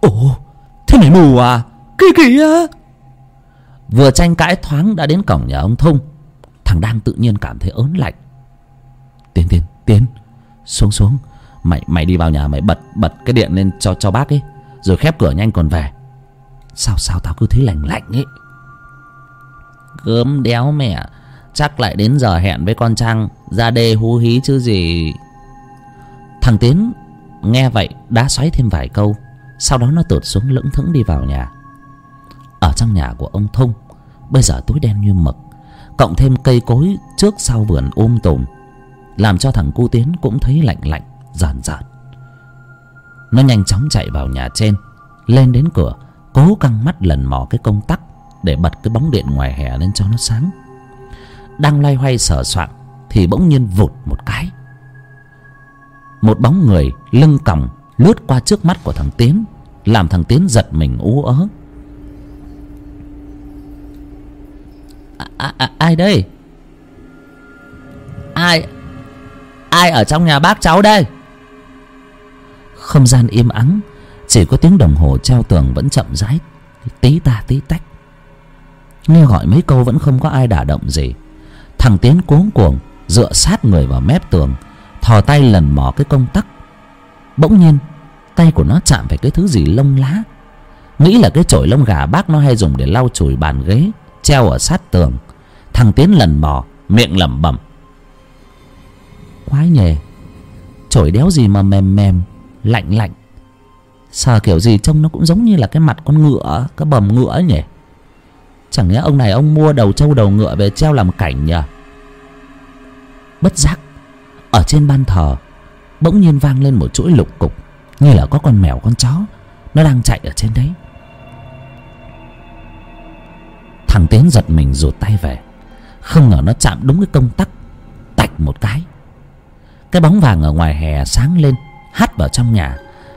Ồ, thế mày mù à? Kỳ kỳ á. Vừa tranh cãi thoáng đã đến cổng nhà ông thung thằng đang tự nhiên cảm thấy ớn lạnh. Tiến tiến tiến, xuống xuống mày mày đi vào nhà, mày bật bật cái điện lên cho cho bác ấy, rồi khép cửa nhanh còn về. Sao sao tao cứ thấy lạnh lạnh ấy? Gớm đéo mẹ, chắc lại đến giờ hẹn với con trang, ra đê hú hí chứ gì. Thằng tiến nghe vậy đã xoáy thêm vài câu, sau đó nó tụt xuống lững thững đi vào nhà. Ở trong nhà của ông thung bây giờ tối đen như mực, cộng thêm cây cối trước sau vườn um tùm, làm cho thằng cu tiến cũng thấy lạnh lạnh rờn rợn nó nhanh chóng chạy vào nhà trên lên đến cửa cố căng mắt lần mò cái công tắc để bật cái bóng điện ngoài hè lên cho nó sáng. Đang loay hoay sờ soạng thì bỗng nhiên vụt một cái. Một bóng người lưng còng lướt qua trước mắt của thằng tiến làm thằng tiến giật mình ú ớ. À, à, à, ai đây? Ai ai ở trong nhà bác cháu đây? Không gian im ắng, chỉ có tiếng đồng hồ treo tường vẫn chậm rãi, tí ta tí tách. Nghe gọi mấy câu vẫn không có ai đả động gì. Thằng tiến cuống cuồng, dựa sát người vào mép tường, thò tay lần mò cái công tắc. Bỗng nhiên, tay của nó chạm phải cái thứ gì lông lá. Nghĩ là cái chổi lông gà bác nó hay dùng để lau chùi bàn ghế, treo ở sát tường. Thằng tiến lần mò, miệng lẩm bẩm. Quái nhề chổi đéo gì mà mềm mềm lạnh lạnh. Sờ kiểu gì trông nó cũng giống như là cái mặt con ngựa, cái bầm ngựa ấy nhỉ? Chẳng nhẽ ông này ông mua đầu trâu đầu ngựa về treo làm cảnh nhỉ? Bất giác, ở trên ban thờ, bỗng nhiên vang lên một chuỗi lục cục, như là có con mèo, con chó, nó đang chạy ở trên đấy. Thằng tiến giật mình rụt tay về, không ngờ nó chạm đúng cái công tắc, tạch một cái. Cái bóng vàng ở ngoài hè sáng lên hắt vào trong nhà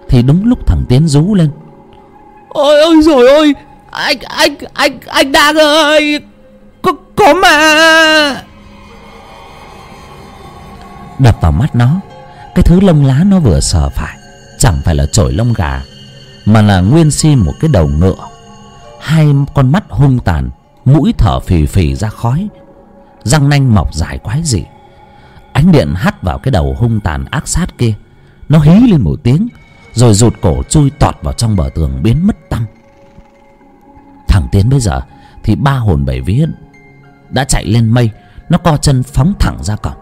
thì đúng lúc thằng tiến rú lên.
Ôi ôi rồi ôi anh anh anh anh đang ơi có có mà.
Đập vào mắt nó cái thứ lông lá nó vừa sờ phải chẳng phải là chổi lông gà mà là nguyên si một cái đầu ngựa. Hai con mắt hung tàn mũi thở phì phì ra khói răng nanh mọc dài quái dị. Ánh điện hắt vào cái đầu hung tàn ác sát kia nó hí lên một tiếng, rồi rụt cổ chui tọt vào trong bờ tường biến mất tăm. Thằng tiến bây giờ thì ba hồn bảy vía đã chạy lên mây, nó co chân phóng thẳng ra cổng.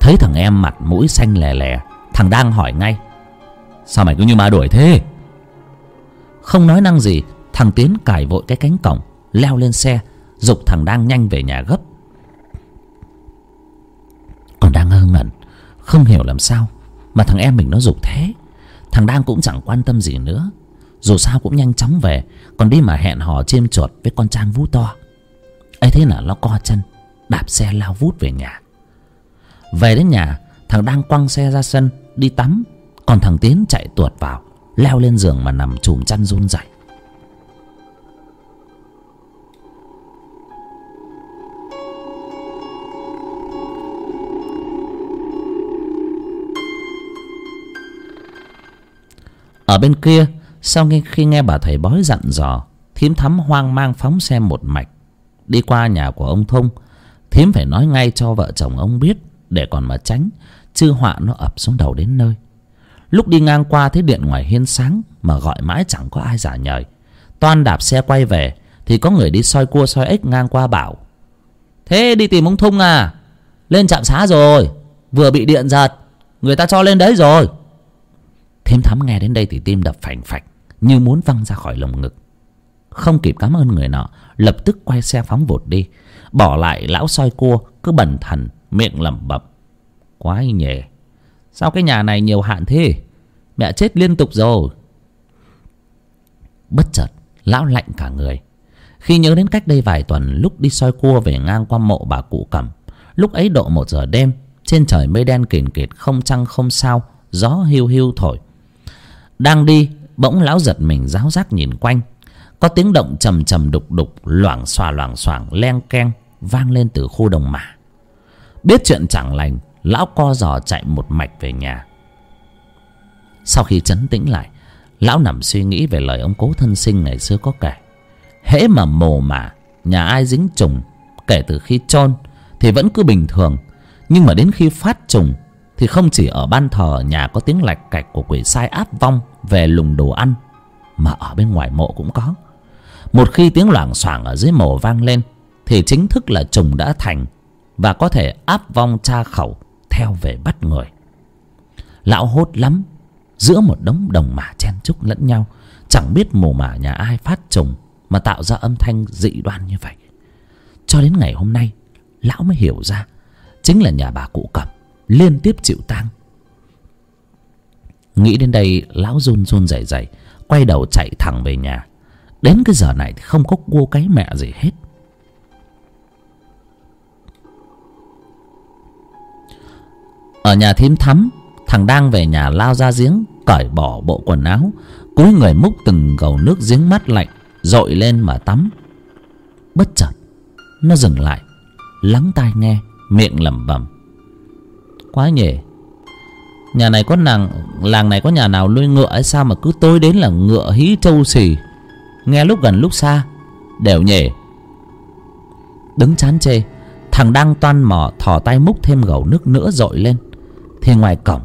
Thấy thằng em mặt mũi xanh lè lè, thằng đang hỏi ngay, sao mày cứ như ma đuổi thế? Không nói năng gì, thằng tiến cài vội cái cánh cổng, leo lên xe, giục thằng đang nhanh về nhà gấp. Còn đang ngơ ngẩn không hiểu làm sao mà thằng em mình nó dục thế. Thằng đang cũng chẳng quan tâm gì nữa. Dù sao cũng nhanh chóng về, còn đi mà hẹn hò chiêm chuột với con trang vú to. Ấy thế là nó co chân, đạp xe lao vút về nhà. Về đến nhà, thằng đang quăng xe ra sân, đi tắm. Còn thằng tiến chạy tuột vào, leo lên giường mà nằm chùm chăn run rẩy. Ở bên kia sau khi, khi nghe bà thầy bói dặn dò thím thắm hoang mang phóng xe một mạch. Đi qua nhà của ông thông thím phải nói ngay cho vợ chồng ông biết để còn mà tránh chứ họa nó ập xuống đầu đến nơi. Lúc đi ngang qua thấy điện ngoài hiên sáng mà gọi mãi chẳng có ai giả nhời. Toan đạp xe quay về thì có người đi soi cua soi ếch ngang qua bảo thế đi tìm ông thung à? Lên trạm xá rồi vừa bị điện giật người ta cho lên đấy rồi thêm thắm nghe đến đây thì tim đập phành phạch, như muốn văng ra khỏi lồng ngực. Không kịp cảm ơn người nọ, lập tức quay xe phóng vụt đi. Bỏ lại lão soi cua, cứ bần thần, miệng lẩm bẩm. Quái nhề, sao cái nhà này nhiều hạn thế? Mẹ chết liên tục rồi. Bất chợt, lão lạnh cả người. Khi nhớ đến cách đây vài tuần, lúc đi soi cua về ngang qua mộ bà cụ cẩm, lúc ấy độ một giờ đêm, trên trời mây đen kìn kịt không trăng không sao, gió hiu hiu thổi đang đi, bỗng lão giật mình ráo rác nhìn quanh. Có tiếng động trầm trầm đục đục, loảng xòa loảng xoảng len keng, vang lên từ khu đồng mả biết chuyện chẳng lành, lão co giò chạy một mạch về nhà. Sau khi chấn tĩnh lại, lão nằm suy nghĩ về lời ông cố thân sinh ngày xưa có kể. Hễ mà mồ mả nhà ai dính trùng, kể từ khi chôn, thì vẫn cứ bình thường. Nhưng mà đến khi phát trùng thì không chỉ ở ban thờ nhà có tiếng lạch cạch của quỷ sai áp vong về lùng đồ ăn, mà ở bên ngoài mộ cũng có. Một khi tiếng loảng xoảng ở dưới mồ vang lên, thì chính thức là trùng đã thành và có thể áp vong tra khẩu theo về bắt người. Lão hốt lắm, giữa một đống đồng mả chen chúc lẫn nhau, chẳng biết mồ mả nhà ai phát trùng mà tạo ra âm thanh dị đoan như vậy. Cho đến ngày hôm nay, lão mới hiểu ra, chính là nhà bà cụ cẩm liên tiếp chịu tang. Nghĩ đến đây, lão run run rẩy rẩy, quay đầu chạy thẳng về nhà. Đến cái giờ này thì không có cua cái mẹ gì hết. Ở nhà thím thắm, thằng đang về nhà lao ra giếng, cởi bỏ bộ quần áo, cúi người múc từng gầu nước giếng mát lạnh, dội lên mà tắm. Bất chợt, nó dừng lại, lắng tai nghe, miệng lẩm bẩm quá nhỉ nhà này có nàng, làng này có nhà nào nuôi ngựa hay sao mà cứ tối đến là ngựa hí trâu xì? Nghe lúc gần lúc xa, đều nhỉ đứng chán chê, thằng đang toan mò thò tay múc thêm gầu nước nữa dội lên. Thì ngoài cổng,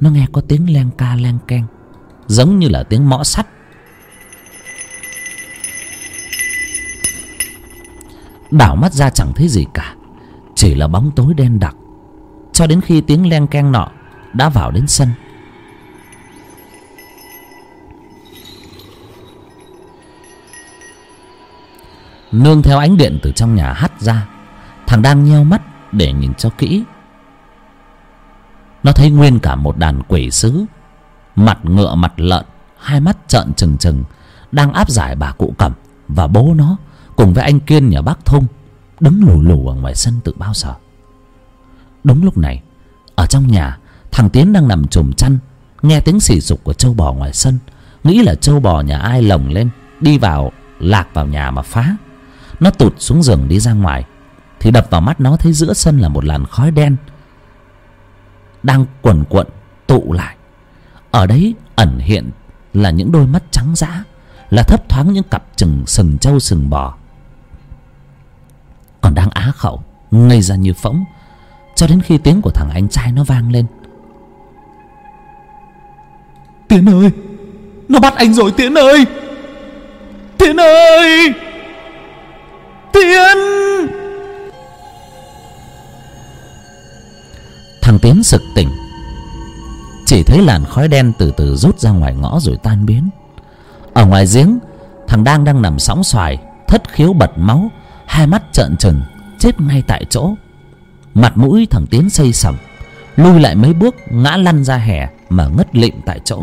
nó nghe có tiếng len ca len keng, giống như là tiếng mõ sắt. Đảo mắt ra chẳng thấy gì cả, chỉ là bóng tối đen đặc cho đến khi tiếng len keng nọ đã vào đến sân. Nương theo ánh điện từ trong nhà hắt ra, thằng đang nheo mắt để nhìn cho kỹ.
Nó thấy nguyên cả một đàn quỷ sứ, mặt ngựa mặt lợn, hai mắt trợn trừng trừng, đang áp giải bà cụ cẩm và bố nó cùng với anh kiên nhà bác thung đứng lù lù ở ngoài sân tự bao giờ đúng lúc này, ở trong nhà, thằng tiến đang nằm chùm chăn, nghe tiếng xì sục của trâu bò ngoài sân, nghĩ là trâu bò nhà ai lồng lên, đi vào, lạc vào nhà mà phá. Nó tụt xuống giường đi ra ngoài, thì đập vào mắt nó thấy giữa sân là một làn khói đen, đang quần quận tụ lại. Ở đấy ẩn hiện là những đôi mắt trắng dã, là thấp thoáng những cặp chừng sừng trâu sừng bò. Còn đang á khẩu, ngây ra như phỗng cho đến khi tiếng của thằng anh trai nó vang lên.
Tiến ơi! Nó bắt anh rồi tiến ơi! Tiến ơi! Tiến!
Thằng tiến sực tỉnh. Chỉ thấy làn khói đen từ từ rút ra ngoài ngõ rồi tan biến. Ở ngoài giếng thằng đang đang nằm sóng xoài thất khiếu bật máu hai mắt trợn trừng chết ngay tại chỗ mặt mũi thằng tiến xây sẩm lui lại mấy bước, ngã lăn ra hè mà ngất lịm tại chỗ.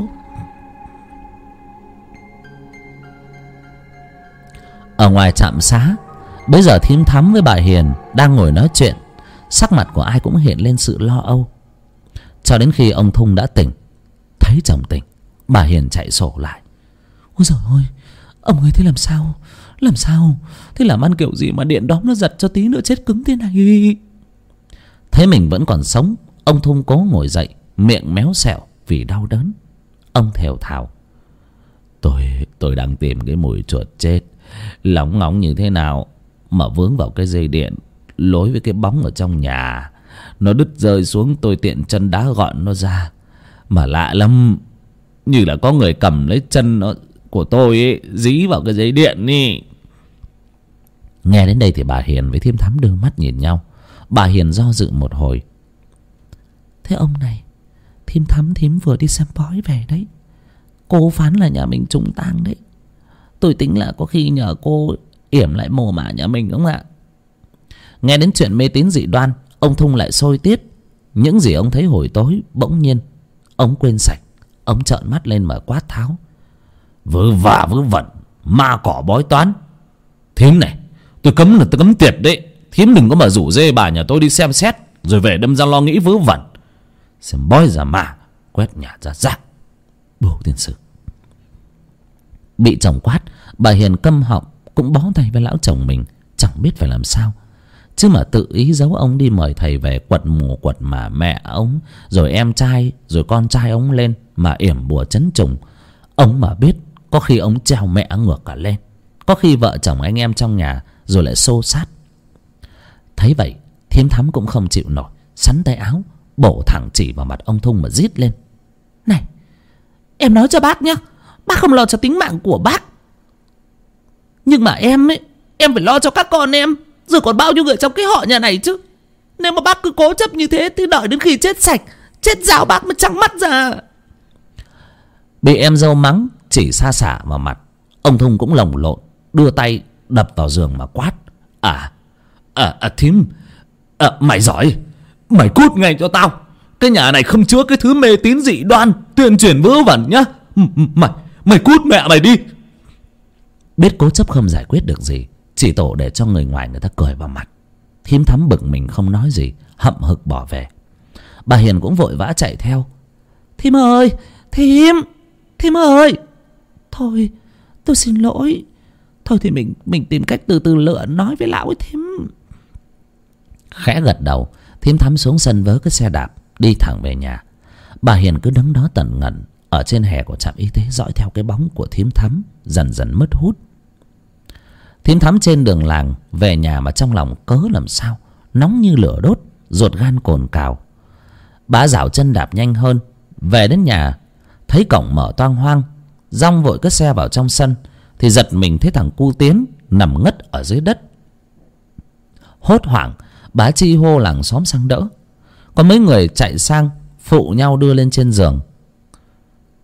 Ở ngoài trạm xá bây giờ thím thắm với bà hiền đang ngồi nói chuyện, sắc mặt của ai cũng hiện lên sự lo âu. Cho đến khi ông thung đã tỉnh, thấy chồng tỉnh, bà hiền chạy sổ lại.
Ôi giời ơi, ông ấy thế làm sao? Làm sao? Thế làm ăn kiểu gì mà điện đóm nó giật cho tí nữa chết cứng thế này?
Thấy mình vẫn còn sống. Ông thung cố ngồi dậy, miệng méo xẹo vì đau đớn. Ông thều thào, tôi tôi đang tìm cái mùi chuột chết. Lóng ngóng như thế nào mà vướng vào cái dây điện lối với cái bóng ở trong nhà. Nó đứt rơi xuống, tôi tiện chân đá gọn nó ra. Mà lạ lắm, như là có người cầm lấy chân nó, của tôi ấy, dí vào cái dây điện đi. Nghe đến đây thì bà hiền với thiêm thắm đưa mắt nhìn nhau bà hiền do dự một hồi.
Thế ông này, thím thắm thím vừa đi xem bói về đấy. Cô phán là nhà mình trùng tang đấy. Tôi tính là có khi nhờ cô yểm lại mồ mả nhà mình không ạ?
Nghe đến chuyện mê tín dị đoan, ông thung lại sôi tiết. Những gì ông thấy hồi tối, bỗng nhiên, ông quên sạch. Ông trợn mắt lên mà quát tháo. Vớ vả vớ vẩn, ma cỏ bói toán. Thím này, tôi cấm là tôi cấm tuyệt đấy thím đừng có mà rủ dê bà nhà tôi đi xem xét, rồi về đâm ra lo nghĩ vớ vẩn. Xem bói giả mà quét nhà ra rác. Bố tiên sư. Bị chồng quát, bà hiền câm họng, cũng bó tay với lão chồng mình, chẳng biết phải làm sao. Chứ mà tự ý giấu ông đi mời thầy về quật mù quật mà mẹ ông, rồi em trai, rồi con trai ông lên mà yểm bùa chấn trùng. Ông mà biết, có khi ông treo mẹ ngược cả lên. Có khi vợ chồng anh em trong nhà rồi lại xô sát thấy vậy thiếm thắm cũng không chịu nổi sắn tay áo bổ thẳng chỉ vào mặt ông thung mà rít lên.
Này em nói cho bác nhá bác không lo cho tính mạng của bác. Nhưng mà em ấy em phải lo cho các con em rồi còn bao nhiêu người trong cái họ nhà này chứ? Nếu mà bác cứ cố chấp như thế thì đợi đến khi chết sạch chết ráo bác mới trắng mắt ra.
Bị em dâu mắng chỉ xa xả vào mặt ông thung cũng lồng lộn đưa tay đập vào giường mà quát. À à, à thím. À, mày giỏi. Mày cút ngay cho tao. Cái nhà này không chứa cái thứ mê tín dị đoan tuyên truyền vớ vẩn nhá. Mày mày cút mẹ mày đi. Biết cố chấp không giải quyết được gì chỉ tổ để cho người ngoài người ta cười vào mặt. Thím thắm bực mình không nói gì hậm hực bỏ về. Bà hiền cũng vội vã chạy theo.
Thím ơi thím thím ơi. Thôi tôi xin lỗi. Thôi thì mình mình tìm cách từ từ lựa nói với lão ấy thím
khẽ gật đầu, thím thắm xuống sân vớ cái xe đạp, đi thẳng về nhà. Bà hiền cứ đứng đó tần ngẩn, ở trên hè của trạm y tế dõi theo cái bóng của thím thắm, dần dần mất hút. Thím thắm trên đường làng, về nhà mà trong lòng cớ làm sao, nóng như lửa đốt, ruột gan cồn cào. Bà dảo chân đạp nhanh hơn, về đến nhà, thấy cổng mở toang hoang, rong vội cất xe vào trong sân, thì giật mình thấy thằng cu tiến nằm ngất ở dưới đất. Hốt hoảng bá chi hô làng xóm sang đỡ. Có mấy người chạy sang, phụ nhau đưa lên trên giường.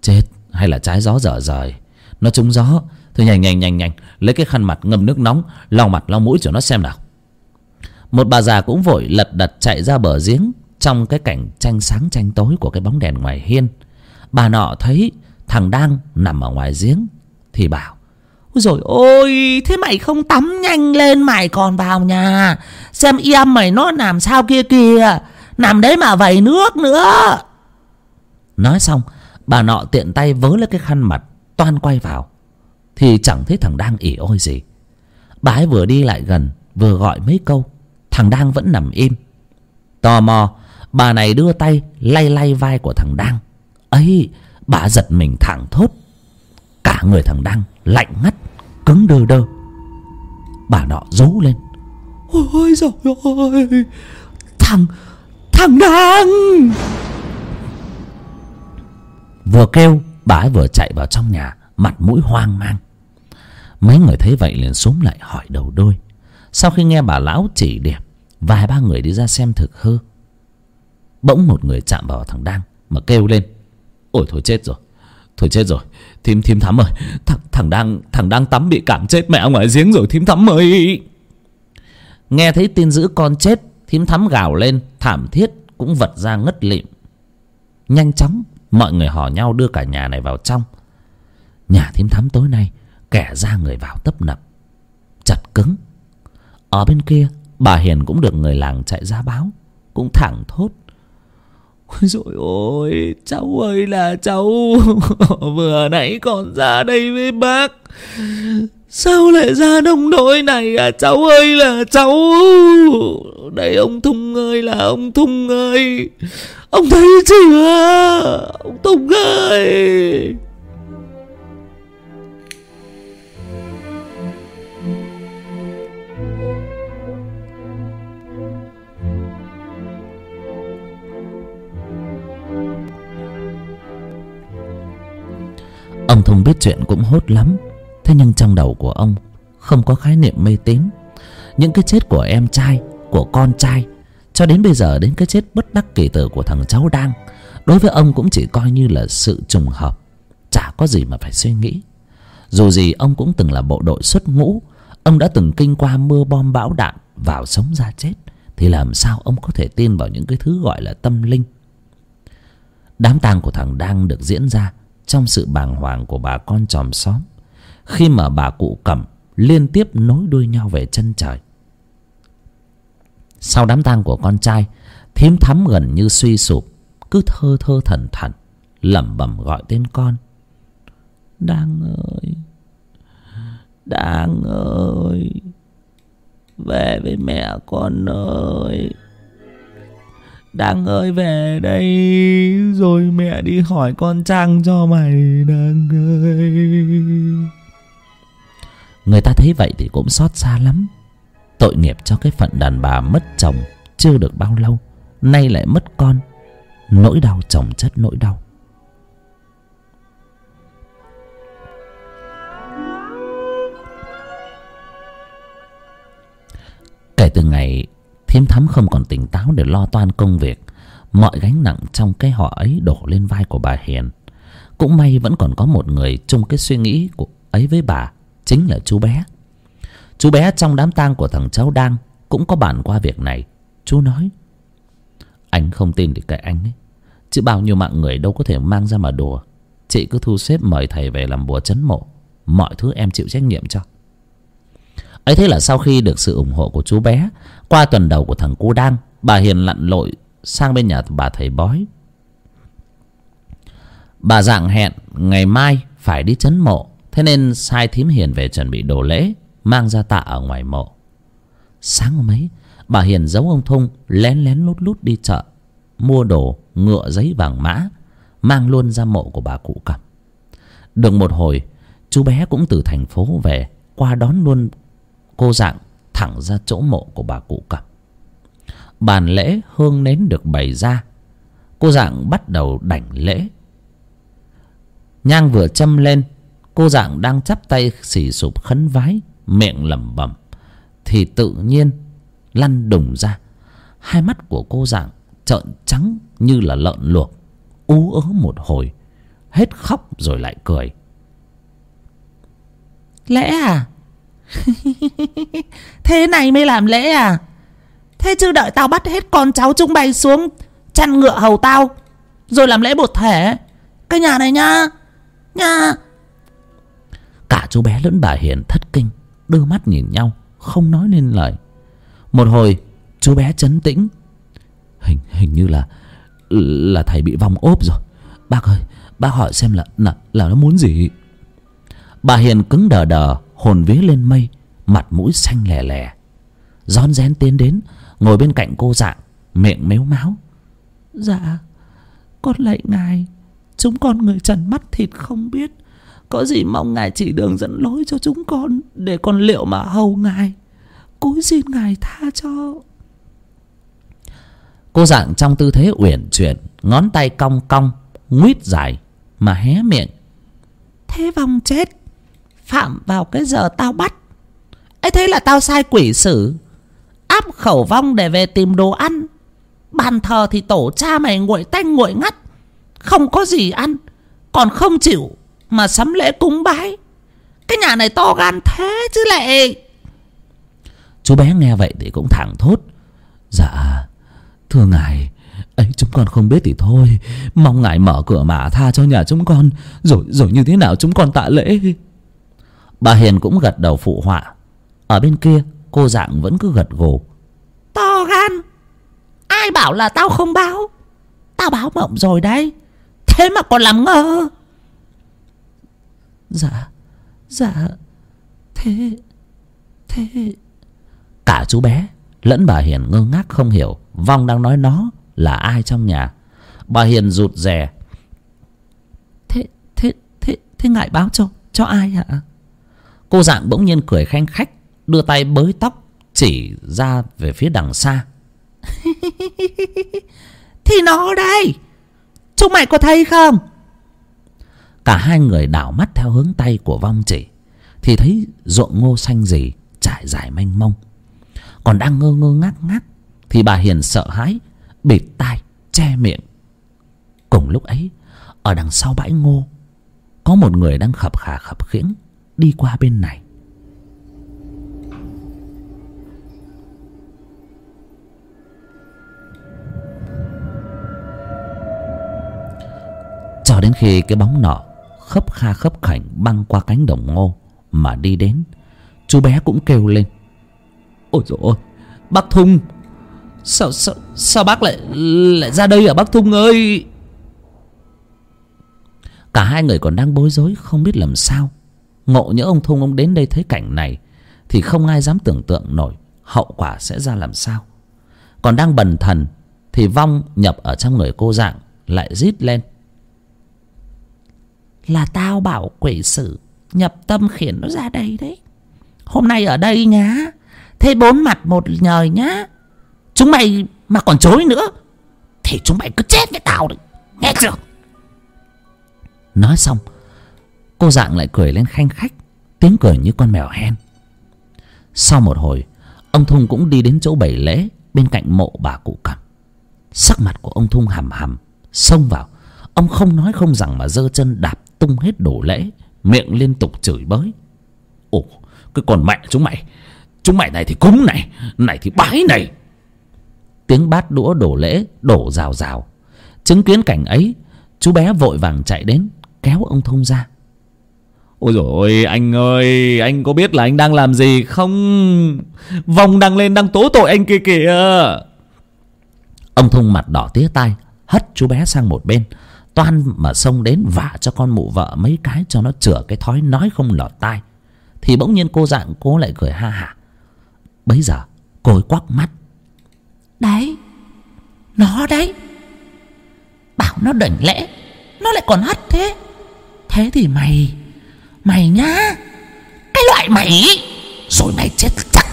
Chết, hay là trái gió dở dời. Nó trúng gió, thôi nhanh nhanh nhanh nhanh, lấy cái khăn mặt ngâm nước nóng, lau mặt, lau mũi cho nó xem nào. Một bà già cũng vội lật đật chạy ra bờ giếng,
trong cái cảnh tranh sáng tranh tối của cái bóng đèn ngoài hiên. Bà nọ thấy thằng đang nằm ở ngoài giếng, thì bảo rồi ôi, thế mày không tắm nhanh lên mày còn vào nhà. Xem em mày nó làm sao kia kìa. Nằm đấy mà vẩy nước nữa. Nói xong, bà nọ tiện tay vớ lấy cái khăn mặt, toan quay vào. Thì chẳng thấy thằng đang ỉ ôi gì. Bà ấy vừa đi lại gần, vừa gọi mấy câu. Thằng đang vẫn nằm im. Tò mò, bà này đưa tay lay lay vai của thằng đang. Ấy, bà giật mình thẳng thốt. Cả người thằng đang lạnh ngắt cứng đơ đơ bà nọ rú lên. Ôi giời ơi. Thằng thằng đang. Vừa kêu bà ấy vừa chạy vào trong nhà mặt mũi hoang mang. Mấy người thấy vậy liền xúm lại hỏi đầu đôi. Sau khi nghe bà lão chỉ điểm vài ba người đi ra xem thực hư. Bỗng một người chạm vào thằng đang mà kêu lên. Ôi thôi chết rồi thôi chết rồi. Thím thím thắm ơi. Thằng thằng đang thằng đang tắm bị cảm chết mẹ ngoài giếng rồi, thím thắm ơi. Nghe thấy tin giữ con chết, thím thắm gào lên, thảm thiết, cũng vật ra ngất lịm. Nhanh chóng, mọi người hò nhau đưa cả nhà này vào trong. Nhà thím thắm tối nay, kẻ ra người vào tấp nập chặt cứng. Ở bên kia, bà hiền cũng được người làng chạy ra báo, cũng thẳng thốt. Rồi ôi, cháu ơi là cháu. [laughs] Vừa nãy còn ra đây với bác. Sao lại ra nông đội này à? Cháu ơi là cháu. Đây ông Thung ơi là ông Thung ơi. Ông thấy chưa? Ông Thung ơi. Ông thông biết chuyện cũng hốt lắm. Thế nhưng trong đầu của ông không có khái niệm mê tín. Những cái chết của em trai, của con trai, cho đến bây giờ đến cái chết bất đắc kỳ tử của thằng cháu đang, đối với ông cũng chỉ coi như là sự trùng hợp. Chả có gì mà phải suy nghĩ. Dù gì ông cũng từng là bộ đội xuất ngũ, ông đã từng kinh qua mưa bom bão đạn vào sống ra chết, thì làm sao ông có thể tin vào những cái thứ gọi là tâm linh? Đám tang của thằng đang được diễn ra trong sự bàng hoàng của bà con chòm xóm. Khi mà bà cụ cẩm liên tiếp nối đuôi nhau về chân trời. Sau đám tang của con trai, thím thắm gần như suy sụp, cứ thơ thơ thần thần, lẩm bẩm gọi tên con. Đang ơi đang ơi, về với mẹ con ơi đang ơi về đây, rồi mẹ đi hỏi con trang cho mày đang ơi người ta thấy vậy thì cũng xót xa lắm. Tội nghiệp cho cái phận đàn bà mất chồng chưa được bao lâu, nay lại mất con. Nỗi đau chồng chất nỗi đau. Kể từ ngày thiêm thắm không còn tỉnh táo để lo toan công việc. Mọi gánh nặng trong cái họ ấy đổ lên vai của bà hiền. Cũng may vẫn còn có một người chung cái suy nghĩ của ấy với bà, chính là chú bé. Chú bé trong đám tang của thằng cháu đang cũng có bàn qua việc này. Chú nói, anh không tin thì kệ anh ấy. Chứ bao nhiêu mạng người đâu có thể mang ra mà đùa. Chị cứ thu xếp mời thầy về làm bùa chấn mộ. Mọi thứ em chịu trách nhiệm cho ấy thế là sau khi được sự ủng hộ của chú bé, qua tuần đầu của thằng cu đang bà hiền lặn lội sang bên nhà bà thầy bói. Bà dạng hẹn, ngày mai phải đi chấn mộ, thế nên sai thím hiền về chuẩn bị đồ lễ, mang ra tạ ở ngoài mộ. Sáng hôm ấy, bà hiền giấu ông thung lén lén lút lút đi chợ, mua đồ, ngựa, giấy vàng mã, mang luôn ra mộ của bà cụ cẩm được một hồi, chú bé cũng từ thành phố về, qua đón luôn cô dạng thẳng ra chỗ mộ của bà cụ cẩm bàn lễ hương nến được bày ra. Cô dạng bắt đầu đảnh lễ. Nhang vừa châm lên, cô dạng đang chắp tay xì sụp khấn vái, miệng lẩm bẩm. Thì tự nhiên lăn đùng ra. Hai mắt của cô dạng trợn trắng như là lợn luộc. Ú ớ một hồi, hết khóc rồi lại cười. Lẽ à? [laughs] thế này mới làm lễ à? Thế chứ đợi tao bắt hết con cháu chúng bay xuống chăn ngựa hầu tao, rồi làm lễ bột thể. Cái nhà này nha nha.
Cả chú bé lẫn bà hiền thất kinh, đưa mắt nhìn nhau, không nói nên lời. Một hồi, chú bé chấn tĩnh. Hình hình như là là thầy bị vong ốp rồi. Bác ơi, bác hỏi xem là là là nó muốn gì? Bà hiền cứng đờ đờ hồn vía lên mây mặt mũi xanh lè lè. Rón rén tiến đến ngồi bên cạnh cô dạng miệng mếu máo.
Dạ con lạy ngài chúng con người trần mắt thịt không biết. Có gì mong ngài chỉ đường dẫn lối cho chúng con để con liệu mà hầu ngài. Cúi xin ngài tha cho.
Cô dạng trong tư thế uyển chuyển ngón tay cong cong nguýt dài mà hé miệng.
Thế vong chết phạm vào cái giờ tao bắt. Ấy thế là tao sai quỷ sử áp khẩu vong để về tìm đồ ăn. Bàn thờ thì tổ cha mày nguội tanh nguội ngắt. Không có gì ăn. Còn không chịu mà sắm lễ cúng bái. Cái nhà này to gan thế chứ lệ.
Chú bé nghe vậy thì cũng thẳng thốt. Dạ thưa ngài, ấy chúng con không biết thì thôi. Mong ngài mở cửa mà tha cho nhà chúng con. Rồi rồi như thế nào chúng con tạ lễ? Bà hiền cũng gật đầu phụ họa. Ở bên kia cô dạng vẫn cứ gật gù.
To gan. Ai bảo là tao không báo? Tao báo mộng rồi đấy. Thế mà còn làm ngơ. Dạ dạ thế thế.
Cả chú bé lẫn bà hiền ngơ ngác không hiểu vong đang nói nó là ai trong nhà. Bà hiền rụt rè.
Thế thế thế thế ngại báo cho cho ai hả
cô dạng bỗng nhiên cười khanh khách đưa tay bới tóc chỉ ra về phía đằng xa. [laughs]
Thì nó đây! Chúng mày có thấy không?
Cả hai người đảo mắt theo hướng tay của vong chỉ thì thấy ruộng ngô xanh gì trải dài mênh mông. Còn đang ngơ ngơ ngác ngác thì bà hiền sợ hãi bịt tai che miệng. Cùng lúc ấy ở đằng sau bãi ngô có một người đang khập khà khập khiễng đi qua bên này. Cho đến khi cái bóng nọ khấp kha khấp khảnh băng qua cánh đồng ngô mà đi đến, chú bé cũng kêu lên. Ôi dồi ôi, bác thung, sao sao sao bác lại lại ra đây à bác thung ơi? Cả hai người còn đang bối rối không biết làm sao ngộ nhỡ ông thung ông đến đây thấy cảnh này thì không ai dám tưởng tượng nổi hậu quả sẽ ra làm sao. Còn đang bần thần thì vong nhập ở trong người cô dạng lại rít lên.
Là tao bảo quỷ sử nhập tâm khiển nó ra đây đấy. Hôm nay ở đây nhá. Thế bốn mặt một nhời nhá. Chúng mày mà còn chối nữa thì chúng mày cứ chết với tao đấy nghe chưa?
Nói xong cô dạng lại cười lên khanh khách, tiếng cười như con mèo hen. Sau một hồi, ông thung cũng đi đến chỗ bảy lễ bên cạnh mộ bà cụ cẩm sắc mặt của ông thung hầm hầm xông vào. Ông không nói không rằng mà giơ chân đạp tung hết đồ lễ, miệng liên tục chửi bới. Ồ, cái con mẹ chúng mày chúng mày này thì cúng này này thì bái này. Tiếng bát đũa đổ lễ đổ rào rào. Chứng kiến cảnh ấy, chú bé vội vàng chạy đến, kéo ông thông ra ôi rồi anh ơi, anh có biết là anh đang làm gì không? Vòng đang lên đang tố tội anh kia kìa. Ông thông mặt đỏ tía tai, hất chú bé sang một bên. Toan mà xông đến vả cho con mụ vợ mấy cái cho nó chữa cái thói nói không lọt tai. Thì bỗng nhiên cô dạng cô lại cười ha hả. Bấy giờ, cô ấy quắc mắt.
Đấy, nó đấy. Bảo nó đảnh lẽ nó lại còn hất thế. Thế thì mày mày nhá. Cái loại mày rồi mày chết chắc.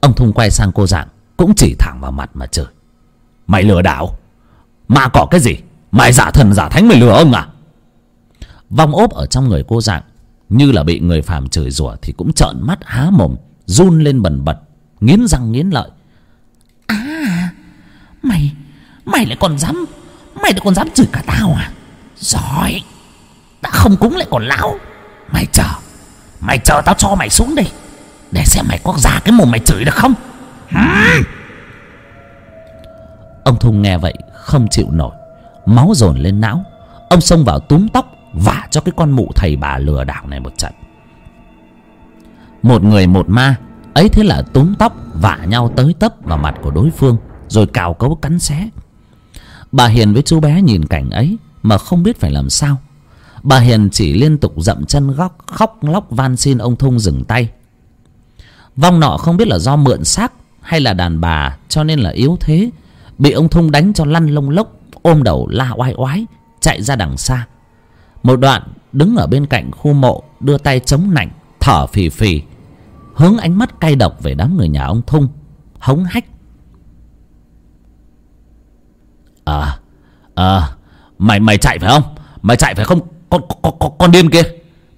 Ông thung quay sang cô dạng cũng chỉ thẳng vào mặt mà chửi. Mày lừa đảo? Mà có cái gì? Mày giả thần giả thánh mày lừa ông à? Vong ốp ở trong người cô dạng như là bị người phàm chửi rủa thì cũng trợn mắt há mồm run lên bần bật nghiến răng nghiến lợi.
À mày mày lại còn dám mày lại còn dám chửi cả tao à giỏi đã không cúng lại còn lão. Mày chờ mày chờ tao cho mày xuống đây để xem mày có ra cái mồm mày chửi được không.
Ông thung nghe vậy không chịu nổi, máu dồn lên não. Ông xông vào túm tóc vả cho cái con mụ thầy bà lừa đảo này một trận. Một người một ma, ấy thế là túm tóc vả nhau tới tấp vào mặt của đối phương, rồi cào cấu cắn xé. Bà hiền với chú bé nhìn cảnh ấy mà không biết phải làm sao. Bà hiền chỉ liên tục dậm chân góc, khóc lóc van xin ông thung dừng tay. Vong nọ không biết là do mượn xác hay là đàn bà, cho nên là yếu thế, bị ông thung đánh cho lăn lông lốc, ôm đầu la oai oái, chạy ra đằng xa. Một đoạn đứng ở bên cạnh khu mộ, đưa tay chống nạnh, thở phì phì. Hướng ánh mắt cay độc về đám người nhà ông thung hống hách. À à mày mày chạy phải không? Mày chạy phải không? Con con con, con điên kia.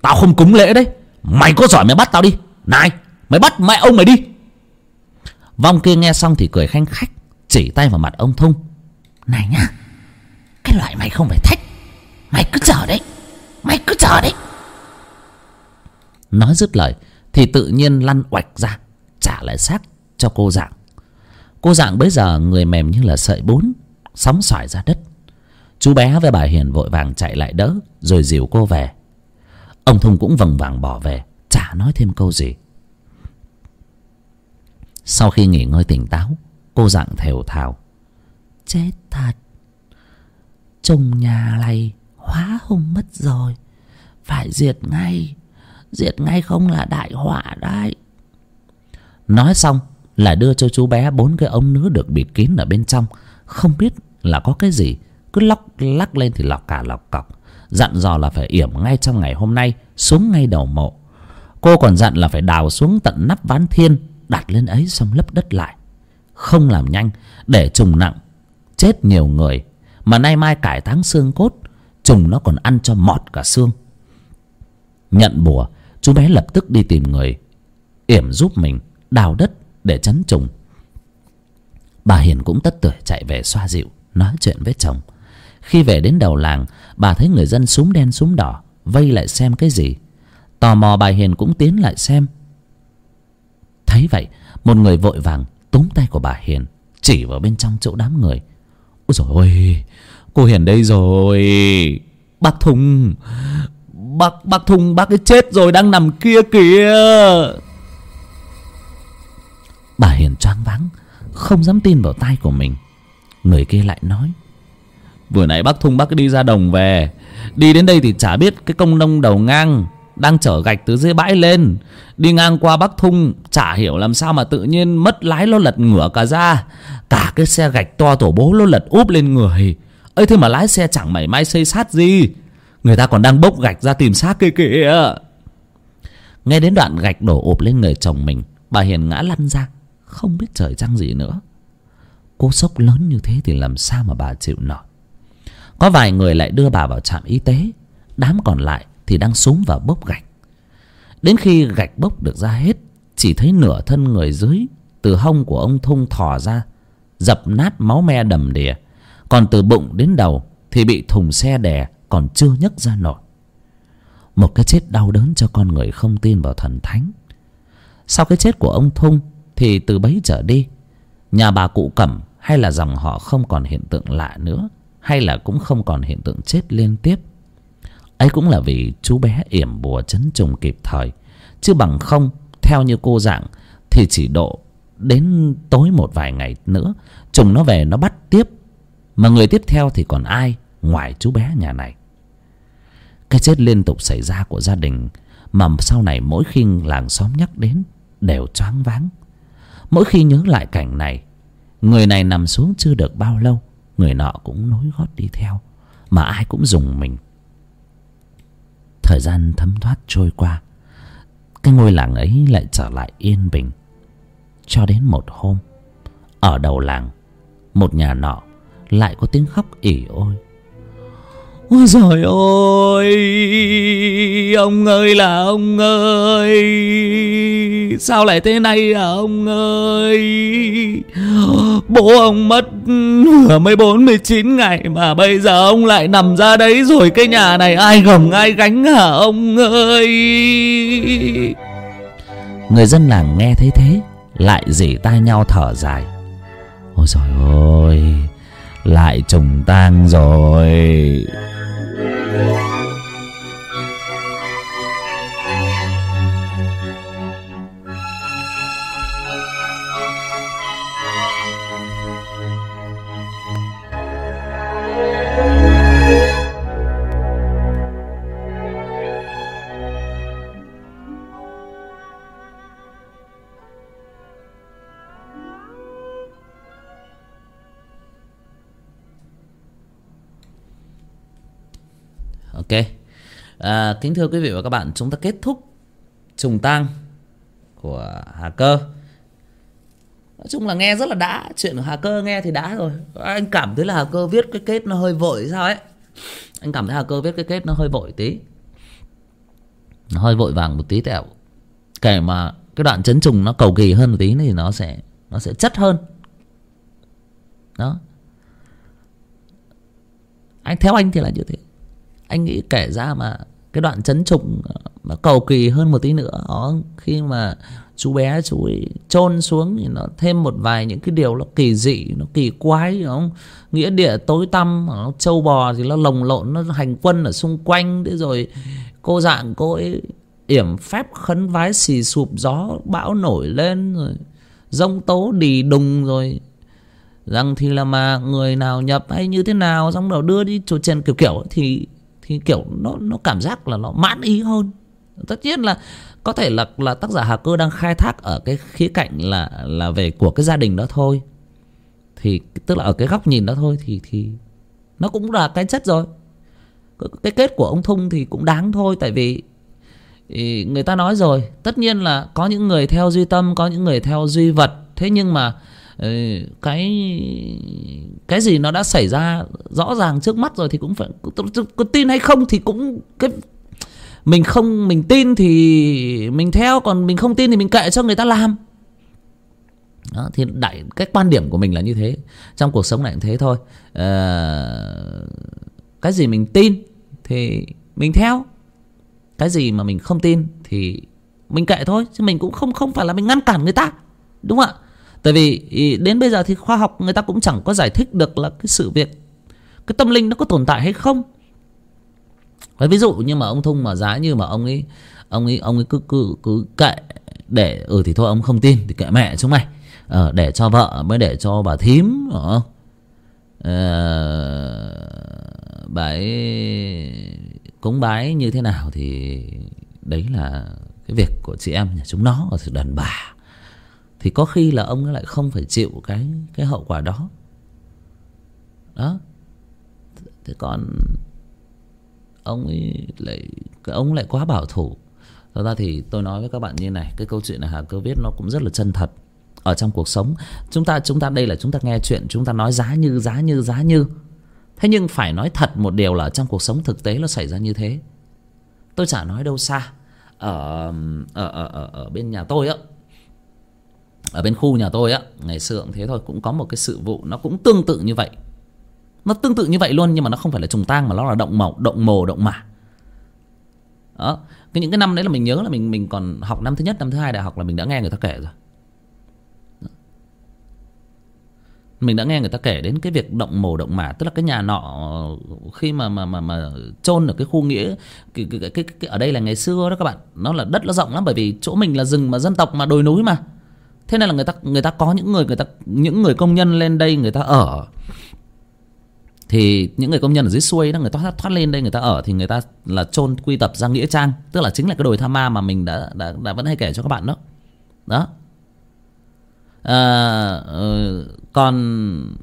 Tao không cúng lễ đấy. Mày có giỏi mày bắt tao đi. Này mày bắt mẹ ông mày đi. Vong kia nghe xong thì cười khanh khách chỉ tay vào mặt ông thung
này nhá cái loại mày không phải thách. Mày cứ chờ đấy. Mày cứ chờ đấy.
Nói dứt lời thì tự nhiên lăn oạch ra trả lại xác cho cô dạng. Cô dạng bấy giờ người mềm như là sợi bún sóng xoài ra đất chú bé với bà hiền vội vàng chạy lại đỡ, rồi dìu cô về. Ông thung cũng vầng vàng bỏ về, chả nói thêm câu gì. Sau khi nghỉ ngơi tỉnh táo, cô dặn thều thào.
Chết thật. Chồng nhà này hóa hung mất rồi. Phải diệt ngay. Diệt ngay không là đại họa đấy.
Nói xong là đưa cho chú bé bốn cái ống nứa được bịt kín ở bên trong. Không biết là có cái gì cứ lóc, lắc lên thì lọc cả lọc cọc. Dặn dò là phải yểm ngay trong ngày hôm nay, xuống ngay đầu mộ. Cô còn dặn là phải đào xuống tận nắp ván thiên, đặt lên ấy xong lấp đất lại. Không làm nhanh, để trùng nặng, chết nhiều người. Mà nay mai cải táng xương cốt, trùng nó còn ăn cho mọt cả xương. Nhận bùa, chú bé lập tức đi tìm người, yểm giúp mình, đào đất để chấn trùng. Bà hiền cũng tất tưởi chạy về xoa dịu, nói chuyện với chồng khi về đến đầu làng, bà thấy người dân súng đen súng đỏ, vây lại xem cái gì. Tò mò bà hiền cũng tiến lại xem. Thấy vậy, một người vội vàng túm tay của bà hiền, chỉ vào bên trong chỗ đám người. Ôi dồi ôi, cô hiền đây rồi. Bác thùng, bác bác thùng, bác ấy chết rồi, đang nằm kia kìa. Bà hiền choáng váng, không dám tin vào tai của mình. Người kia lại nói vừa nãy bác thung bác đi ra đồng về. Đi đến đây thì chả biết cái công nông đầu ngang đang chở gạch từ dưới bãi lên. Đi ngang qua bắc thung, chả hiểu làm sao mà tự nhiên mất lái nó lật ngửa cả ra. Cả cái xe gạch to tổ bố nó lật úp lên người. Ấy thế mà lái xe chẳng mảy may xây sát gì. Người ta còn đang bốc gạch ra tìm xác kia kìa. Nghe đến đoạn gạch đổ ụp lên người chồng mình, bà hiền ngã lăn ra, không biết trời trăng gì nữa. Cú sốc lớn như thế thì làm sao mà bà chịu nổi? Có vài người lại đưa bà vào trạm y tế. Đám còn lại thì đang xúm vào bốc gạch. Đến khi gạch bốc được ra hết, chỉ thấy nửa thân người dưới, từ hông của ông thung thò ra, dập nát máu me đầm đìa. Còn từ bụng đến đầu thì bị thùng xe đè còn chưa nhấc ra nổi. Một cái chết đau đớn cho con người không tin vào thần thánh. Sau cái chết của ông thung thì từ bấy trở đi, nhà bà cụ cẩm hay là dòng họ không còn hiện tượng lạ nữa hay là cũng không còn hiện tượng chết liên tiếp? Ấy cũng là vì chú bé yểm bùa chấn trùng kịp thời. Chứ bằng không, theo như cô dạng, thì chỉ độ đến tối một vài ngày nữa, trùng nó về nó bắt tiếp. Mà người tiếp theo thì còn ai ngoài chú bé nhà này? Cái chết liên tục xảy ra của gia đình mà sau này mỗi khi làng xóm nhắc đến đều choáng váng. Mỗi khi nhớ lại cảnh này, người này nằm xuống chưa được bao lâu người nọ cũng nối gót đi theo, mà ai cũng dùng mình. Thời gian thấm thoát trôi qua, cái ngôi làng ấy lại trở lại yên bình. Cho đến một hôm, ở đầu làng, một nhà nọ lại có tiếng khóc ỉ ôi ôi giời ơi, ông ơi là ông ơi. Sao lại thế này à ông ơi? Bố ông mất vừa mới bốn mươi chín ngày mà bây giờ ông lại nằm ra đấy rồi cái nhà này ai gồng, ai gánh hả ông ơi? Người dân làng nghe thấy thế, lại dỉ tai nhau thở dài. Ôi trời ơi, lại trùng tang rồi. Ok. À, kính thưa quý vị và các bạn chúng ta kết thúc trùng tang của hà cơ. Nói chung là nghe rất là đã chuyện của hà cơ nghe thì đã rồi. Anh cảm thấy là hà cơ viết cái kết nó hơi vội sao ấy? Anh cảm thấy hà cơ viết cái kết nó hơi vội tí. Nó hơi vội vàng một tí tẹo. Kể mà cái đoạn chấn trùng nó cầu kỳ hơn một tí thì nó sẽ nó sẽ chất hơn. Đó. Anh theo anh thì là như thế anh nghĩ kể ra mà, cái đoạn chấn trục nó cầu kỳ hơn một tí nữa, đó, khi mà chú bé chú ấy chôn xuống thì nó thêm một vài những cái điều nó kỳ dị, nó kỳ quái không? Nghĩa địa tối tăm, nó trâu bò thì nó lồng lộn, nó hành quân ở xung quanh, thế rồi cô dạng cô ấy yểm phép khấn vái xì sụp, gió bão nổi lên, rồi rông tố đì đùng, rồi rằng thì là mà người nào nhập hay như thế nào, xong đầu đưa đi chỗ trên kiểu kiểu thì thì kiểu nó nó cảm giác là nó mãn ý hơn. Tất nhiên là có thể là là tác giả Hà Cơ đang khai thác ở cái khía cạnh là là về của cái gia đình đó thôi. Thì, tức là ở cái góc nhìn đó thôi thì thì nó cũng là cái chất rồi. Cái kết của ông Thung thì cũng đáng thôi, tại vì ừ, người ta nói rồi, tất nhiên là có những người theo duy tâm, có những người theo duy vật. Thế nhưng mà Ờ, cái cái gì nó đã xảy ra rõ ràng trước mắt rồi thì cũng phải có tin hay không thì cũng cái mình không mình tin thì mình theo còn mình không tin thì mình kệ cho người ta làm. Đó, thì đại cái quan điểm của mình là như thế trong cuộc sống này cũng thế thôi. À, cái gì mình tin thì mình theo cái gì mà mình không tin thì mình kệ thôi chứ mình cũng không không phải là mình ngăn cản người ta đúng không ạ? Tại vì đến bây giờ thì khoa học người ta cũng chẳng có giải thích được là cái sự việc cái tâm linh nó có tồn tại hay không. Và ví dụ như mà ông thung mà giá như mà ông ấy ông ấy ông ấy cứ cứ cứ kệ để ừ thì thôi ông không tin thì kệ mẹ chúng mày. Ờ, để cho vợ mới để cho bà thím ờ, bà ấy cúng bái như thế nào thì đấy là cái việc của chị em nhà chúng nó ở sự đàn bà thì có khi là ông lại không phải chịu cái cái hậu quả đó. Đó. Thế còn ông ấy lại ông lại quá bảo thủ. Thật ra thì tôi nói với các bạn như này cái câu chuyện này hà cơ viết nó cũng rất là chân thật ở trong cuộc sống. Chúng ta chúng ta đây là chúng ta nghe chuyện chúng ta nói giá như giá như giá như. Thế nhưng phải nói thật một điều là trong cuộc sống thực tế nó xảy ra như thế. Tôi chả nói đâu xa. Ở ở ở ở, ở bên nhà tôi á ở bên khu nhà tôi á ngày xưa cũng thế thôi cũng có một cái sự vụ nó cũng tương tự như vậy. Nó tương tự như vậy luôn nhưng mà nó không phải là trùng tang mà nó là động màu động mồ động mả. Đó cái những cái năm đấy là mình nhớ là mình mình còn học năm thứ nhất năm thứ hai đại học là mình đã nghe người ta kể rồi. Mình đã nghe người ta kể đến cái việc động mồ động mả tức là cái nhà nọ khi mà mà mà mà chôn ở cái khu nghĩa cái, cái, cái, cái, ở đây là ngày xưa đó các bạn. Nó là đất nó rộng lắm bởi vì chỗ mình là rừng mà dân tộc mà đồi núi mà thế nên là người ta người ta có những người người ta những người công nhân lên đây người ta ở. Thì những người công nhân ở dưới xuôi đó người ta thoát, thoát lên đây người ta ở thì người ta là chôn quy tập ra nghĩa trang. Tức là chính là cái đồi tha ma mà mình đã đã, đã vẫn hay kể cho các bạn đó. Đó. À, ờ, còn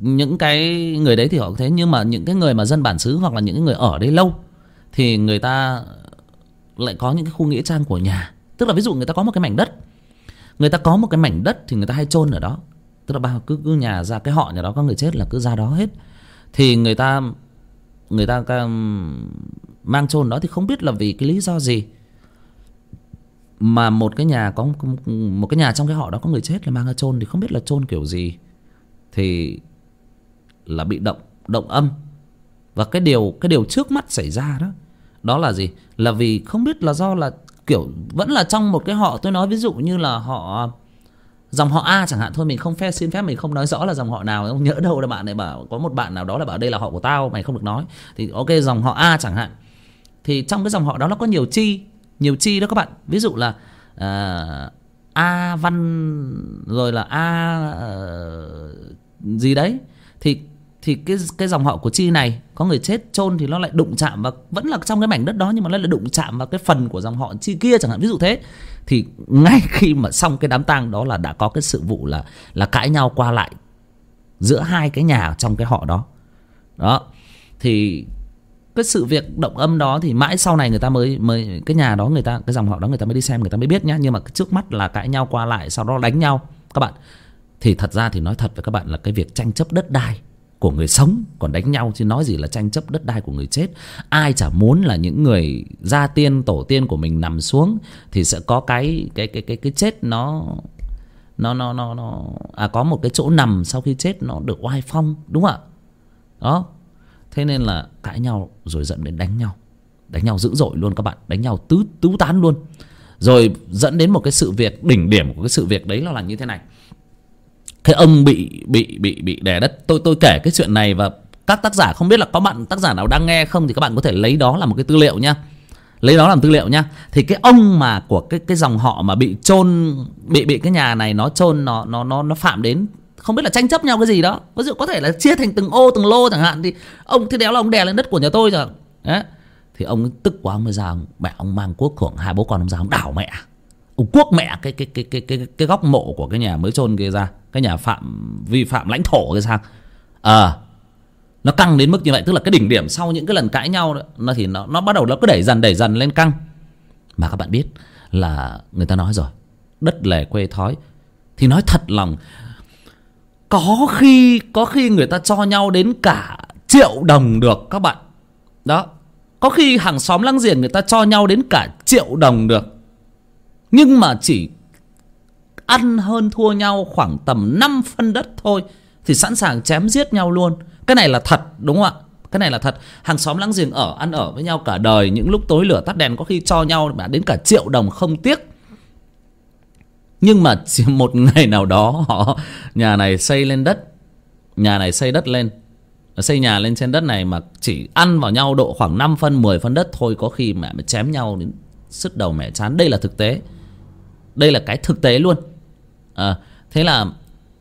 những cái người đấy thì họ thế nhưng mà những cái người mà dân bản xứ hoặc là những người ở đây lâu thì người ta lại có những cái khu nghĩa trang của nhà tức là ví dụ người ta có một cái mảnh đất, người ta có một cái mảnh đất thì người ta hay chôn ở đó. Tức là bao cứ cứ nhà ra cái họ nhà đó, có người chết là cứ ra đó hết. Thì người ta người ta mang chôn đó thì không biết là vì cái lý do gì. Mà một cái nhà có, một cái nhà trong cái họ đó có người chết là mang ra chôn thì không biết là chôn kiểu gì. Thì là bị động động âm. Và cái điều cái điều trước mắt xảy ra đó đó là gì? Là vì không biết là do là kiểu vẫn là trong một cái họ tôi nói ví dụ như là họ dòng họ A chẳng hạn thôi mình không phép xin phép mình không nói rõ là dòng họ nào không nhớ đâu là bạn này bảo có một bạn nào đó là bảo đây là họ của tao mày không được nói. Thì ok dòng họ A chẳng hạn. Thì trong cái dòng họ đó nó có nhiều chi nhiều chi đó các bạn. Ví dụ là uh, A văn rồi là A uh, gì đấy. Thì thì cái cái dòng họ của chi này, có người chết chôn thì nó lại đụng chạm và vẫn là trong cái mảnh đất đó nhưng mà nó lại đụng chạm vào cái phần của dòng họ chi kia chẳng hạn. Ví dụ thế. Thì ngay khi mà xong cái đám tang đó là đã có cái sự vụ là là cãi nhau qua lại giữa hai cái nhà trong cái họ đó. Đó. Thì cái sự việc động âm đó thì mãi sau này người ta mới mới, cái nhà đó người ta, cái dòng họ đó người ta mới đi xem, người ta mới biết nhá. Nhưng mà trước mắt là cãi nhau qua lại, sau đó đánh nhau. Các bạn, thì thật ra thì nói thật với các bạn là cái việc tranh chấp đất đai của người sống, còn đánh nhau chứ nói gì là tranh chấp đất đai của người chết. Ai chả muốn là những người gia tiên, tổ tiên của mình nằm xuống thì sẽ có cái cái cái cái cái chết nó nó nó nó nó à có một cái chỗ nằm sau khi chết nó được oai phong, đúng không ạ? Đó. Thế nên là cãi nhau rồi dẫn đến đánh nhau. Đánh nhau dữ dội luôn các bạn, đánh nhau tứ tứ tán luôn. Rồi dẫn đến một cái sự việc đỉnh điểm của cái sự việc đấy nó là như thế này cái ông bị bị bị bị đè đất. Tôi tôi kể cái chuyện này và các tác giả không biết là có bạn tác giả nào đang nghe không thì các bạn có thể lấy đó là một cái tư liệu nhá. Lấy đó làm tư liệu nhá. Thì cái ông mà của cái cái dòng họ mà bị chôn bị bị cái nhà này nó chôn nó nó nó nó phạm đến không biết là tranh chấp nhau cái gì đó. Ví dụ có thể là chia thành từng ô từng lô chẳng hạn. Thì ông thế đéo là ông đè lên đất của nhà tôi rồi. Đấy. Thì ông tức quá ông mới ra ông, mẹ ông mang quốc hưởng. Hai bố con ông ra ông đảo mẹ cuốc mẹ cái cái cái cái cái cái góc mộ của cái nhà mới chôn kia ra cái nhà phạm vi phạm lãnh thổ kia sang ờ à, nó căng đến mức như vậy tức là cái đỉnh điểm sau những cái lần cãi nhau đó, nó thì nó nó bắt đầu nó cứ đẩy dần đẩy dần lên căng. Mà các bạn biết là người ta nói rồi đất lề quê thói thì nói thật lòng có khi có khi người ta cho nhau đến cả triệu đồng được các bạn. Đó có khi hàng xóm láng giềng người ta cho nhau đến cả triệu đồng được nhưng mà chỉ ăn hơn thua nhau khoảng tầm 5 phân đất thôi thì sẵn sàng chém giết nhau luôn. Cái này là thật, đúng không ạ? Cái này là thật. Hàng xóm láng giềng ở, ăn ở với nhau cả đời, những lúc tối lửa tắt đèn có khi cho nhau mà đến cả triệu đồng không tiếc. Nhưng mà chỉ [laughs] một ngày nào đó, họ, nhà này xây lên đất, nhà này xây đất lên, xây nhà lên trên đất này mà chỉ ăn vào nhau độ khoảng 5 phân 10 phân đất thôi, có khi mẹ mới chém nhau đến sứt đầu mẹ chán. Đây là thực tế đây là cái thực tế luôn. À, thế là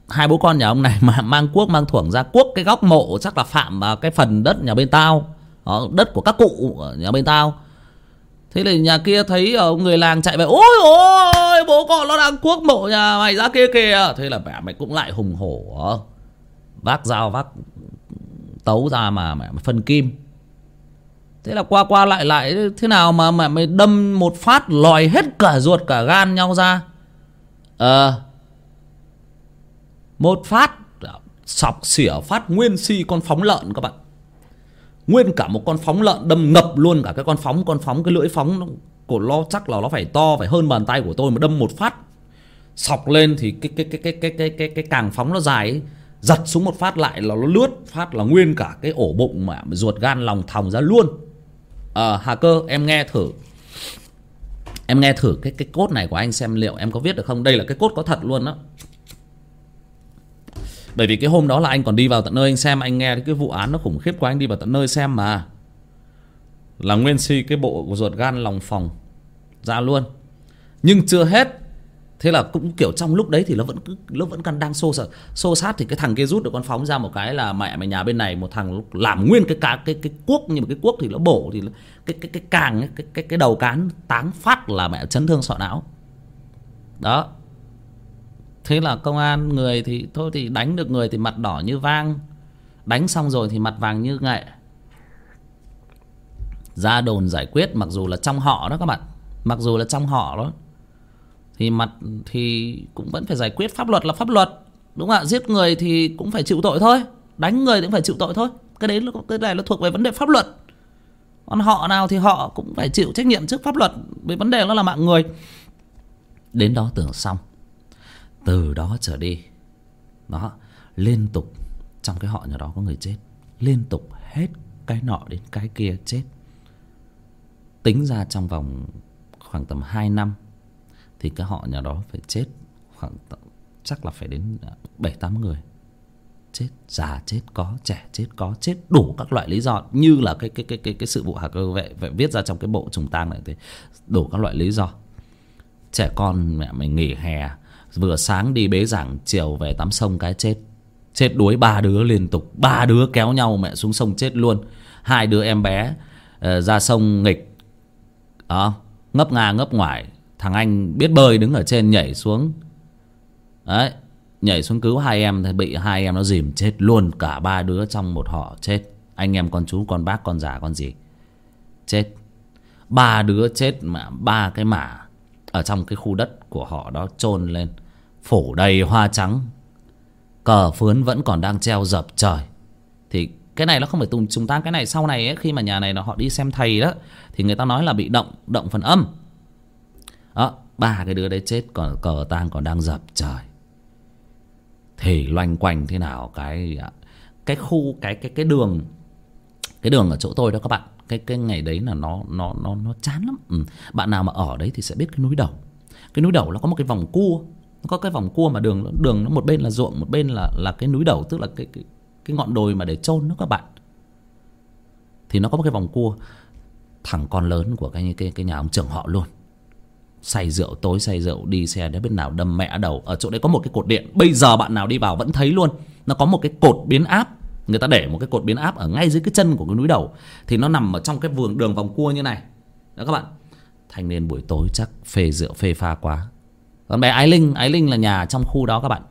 hai bố con nhà ông này [laughs] mà mang cuốc mang thuổng ra cuốc cái góc mộ chắc là phạm vào cái phần đất nhà bên tao. Đó, đất của các cụ ở nhà bên tao. Thế là nhà kia thấy ờ, người làng chạy về ôi ôi bố con nó đang cuốc mộ nhà mày ra kia kìa. Thế là mẹ mày cũng lại hùng hổ vác dao vác tấu ra mà mẹ phân kim thế là qua qua lại lại thế nào mà mà mày đâm một phát lòi hết cả ruột cả gan nhau ra. Ờ. À, một phát à, sọc xỉa phát nguyên si con phóng lợn các bạn. Nguyên cả một con phóng lợn đâm ngập luôn cả cái con phóng con phóng cái lưỡi phóng nó, của lo chắc là nó phải to phải hơn bàn tay của tôi mà đâm một phát. Sọc lên thì cái cái cái cái cái cái cái, cái càng phóng nó dài ấy, giật xuống một phát lại là nó lướt phát là nguyên cả cái ổ bụng mà ruột gan lòng thòng ra luôn à, hà cơ em nghe thử. Em nghe thử cái cái cốt này của anh xem liệu em có viết được không? Đây là cái cốt có thật luôn đó bởi vì cái hôm đó là anh còn đi vào tận nơi anh xem anh nghe cái vụ án nó khủng khiếp quá, anh đi vào tận nơi xem mà. Là nguyên si cái bộ của ruột gan lòng phòng. Ra luôn. Nhưng chưa hết thế là cũng kiểu trong lúc đấy thì nó vẫn cứ, nó vẫn còn đang xô sợ xô sát thì cái thằng kia rút được con phóng ra một cái là mẹ mày nhà bên này, một thằng làm nguyên cái cá, cái cái cuốc, nhưng mà cái cuốc thì nó bổ thì cái cái cái càng cái cái cái đầu cán táng phát là mẹ chấn thương sọ não. Đó. Thế là công an người thì thôi thì đánh được người thì mặt đỏ như vang. Đánh xong rồi thì mặt vàng như nghệ ra đồn giải quyết, mặc dù là trong họ đó các bạn. Mặc dù là trong họ đó thì mặt thì cũng vẫn phải giải quyết pháp luật là pháp luật, đúng không ạ? Giết người thì cũng phải chịu tội thôi, đánh người thì cũng phải chịu tội thôi. Cái đấy cái này nó thuộc về vấn đề pháp luật. Còn họ nào thì họ cũng phải chịu trách nhiệm trước pháp luật về vấn đề nó là mạng người. Đến đó tưởng xong, từ đó trở đi, đó, liên tục trong cái họ nhà đó có người chết, liên tục hết cái nọ đến cái kia chết. Tính ra trong vòng khoảng tầm hai năm thì cái họ nhà đó phải chết khoảng chắc là phải đến à, bảy tám người. Chết già chết có trẻ chết có chết đủ các loại lý do. Như là cái cái cái cái cái sự vụ hà cơ vệ, vậy viết ra trong cái bộ trùng tang này thì đủ các loại lý do. Trẻ con mẹ mình nghỉ hè vừa sáng đi bế giảng chiều về tắm sông cái chết. Chết đuối ba đứa liên tục ba đứa kéo nhau mẹ xuống sông chết luôn. Hai đứa em bé uh, ra sông nghịch. Đó ngấp nga ngấp ngoài thằng anh biết bơi đứng ở trên nhảy xuống. Đấy nhảy xuống cứu hai em thì bị hai em nó dìm chết luôn cả ba đứa trong một họ chết. Anh em con chú con bác con già con gì. Chết. Ba đứa chết mà ba cái mả ở trong cái khu đất của họ đó chôn lên. Phủ đầy hoa trắng. Cờ phướn vẫn còn đang treo dập trời. Thì cái này nó không phải tùng chúng ta cái này sau này ấy, khi mà nhà này nó họ đi xem thầy đó thì người ta nói là bị động động phần âm đó ba cái đứa đấy chết, còn cờ tang còn đang dập trời. Thì loanh quanh thế nào cái à, cái khu, cái cái cái đường cái đường ở chỗ tôi đó các bạn. Cái cái ngày đấy là nó nó nó nó chán lắm. Ừ. bạn nào mà ở đấy thì sẽ biết cái núi đầu. Cái núi đầu nó có một cái vòng cua, nó có cái vòng cua mà đường đường nó một bên là ruộng, một bên là là cái núi đầu, tức là cái cái cái ngọn đồi mà để chôn nó các bạn. Thì nó có một cái vòng cua thằng con lớn của cái cái cái nhà ông trưởng họ luôn say rượu tối, say rượu đi, xe đến bên nào đâm mẹ đầu. Ở chỗ đấy có một cái cột điện. Bây giờ bạn nào đi vào vẫn thấy luôn. Nó có một cái cột biến áp. Người ta để một cái cột biến áp ở ngay dưới cái chân của cái núi đầu. Thì nó nằm ở trong cái vườn đường vòng cua như này. Đó các bạn. Thanh niên buổi tối chắc phê rượu, phê pha quá. Còn bé ái linh ái linh là nhà trong khu đó các bạn.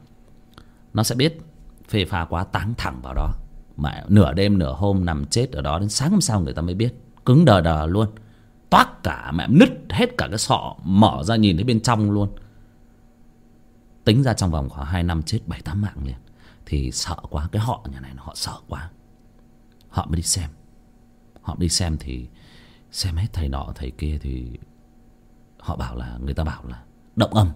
Nó sẽ biết phê pha quá, táng thẳng vào đó. Mà nửa đêm, nửa hôm nằm chết ở đó. Đến sáng hôm sau người ta mới biết. Cứng đờ đờ luôn toát cả mẹ nứt hết cả cái sọ, mở ra nhìn thấy bên trong luôn. Tính ra trong vòng khoảng hai năm chết bảy, tám mạng liền, thì sợ quá, cái họ nhà này họ sợ quá. Họ mới đi xem. Họ đi xem thì xem hết thầy nọ, thầy kia thì họ bảo là, người ta bảo là động âm.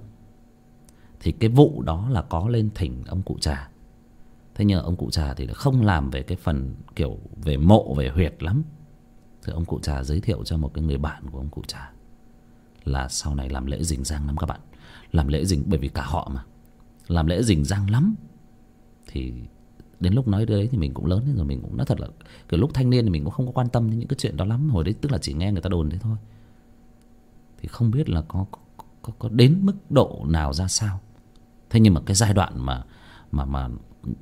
Thì cái vụ đó là có lên thỉnh ông cụ trà. Thế nhưng ông cụ trà thì không làm về cái phần kiểu về mộ, về huyệt lắm thì ông cụ trà giới thiệu cho một cái người bạn của ông cụ trà là sau này làm lễ rình rang lắm các bạn. Làm lễ rình bởi vì cả họ mà. Làm lễ rình rang lắm. Thì đến lúc nói đấy thì mình cũng lớn rồi mình cũng nói thật là kiểu lúc thanh niên thì mình cũng không có quan tâm đến những cái chuyện đó lắm. Hồi đấy tức là chỉ nghe người ta đồn thế thôi. Thì không biết là có có, có, có đến mức độ nào ra sao. Thế nhưng mà cái giai đoạn mà mà mà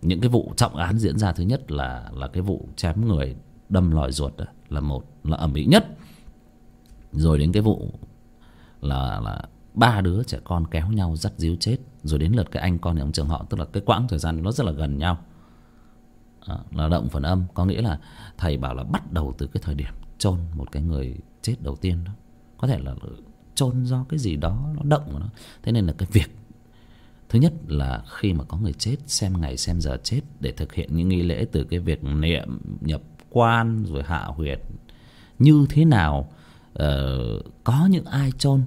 những cái vụ trọng án diễn ra thứ nhất là là cái vụ chém người đâm lòi ruột là một là ẩm ĩ nhất. Rồi đến cái vụ là là ba đứa trẻ con kéo nhau dắt díu chết. Rồi đến lượt cái anh con nhà ông trường họ tức là cái quãng thời gian nó rất là gần nhau. À, là động phần âm có nghĩa là thầy bảo là bắt đầu từ cái thời điểm chôn một cái người chết đầu tiên đó. Có thể là chôn do cái gì đó nó động nó. Thế nên là cái việc thứ nhất là khi mà có người chết xem ngày xem giờ chết để thực hiện những nghi lễ từ cái việc niệm nhập quan rồi hạ huyệt. Như thế nào uh, có những ai chôn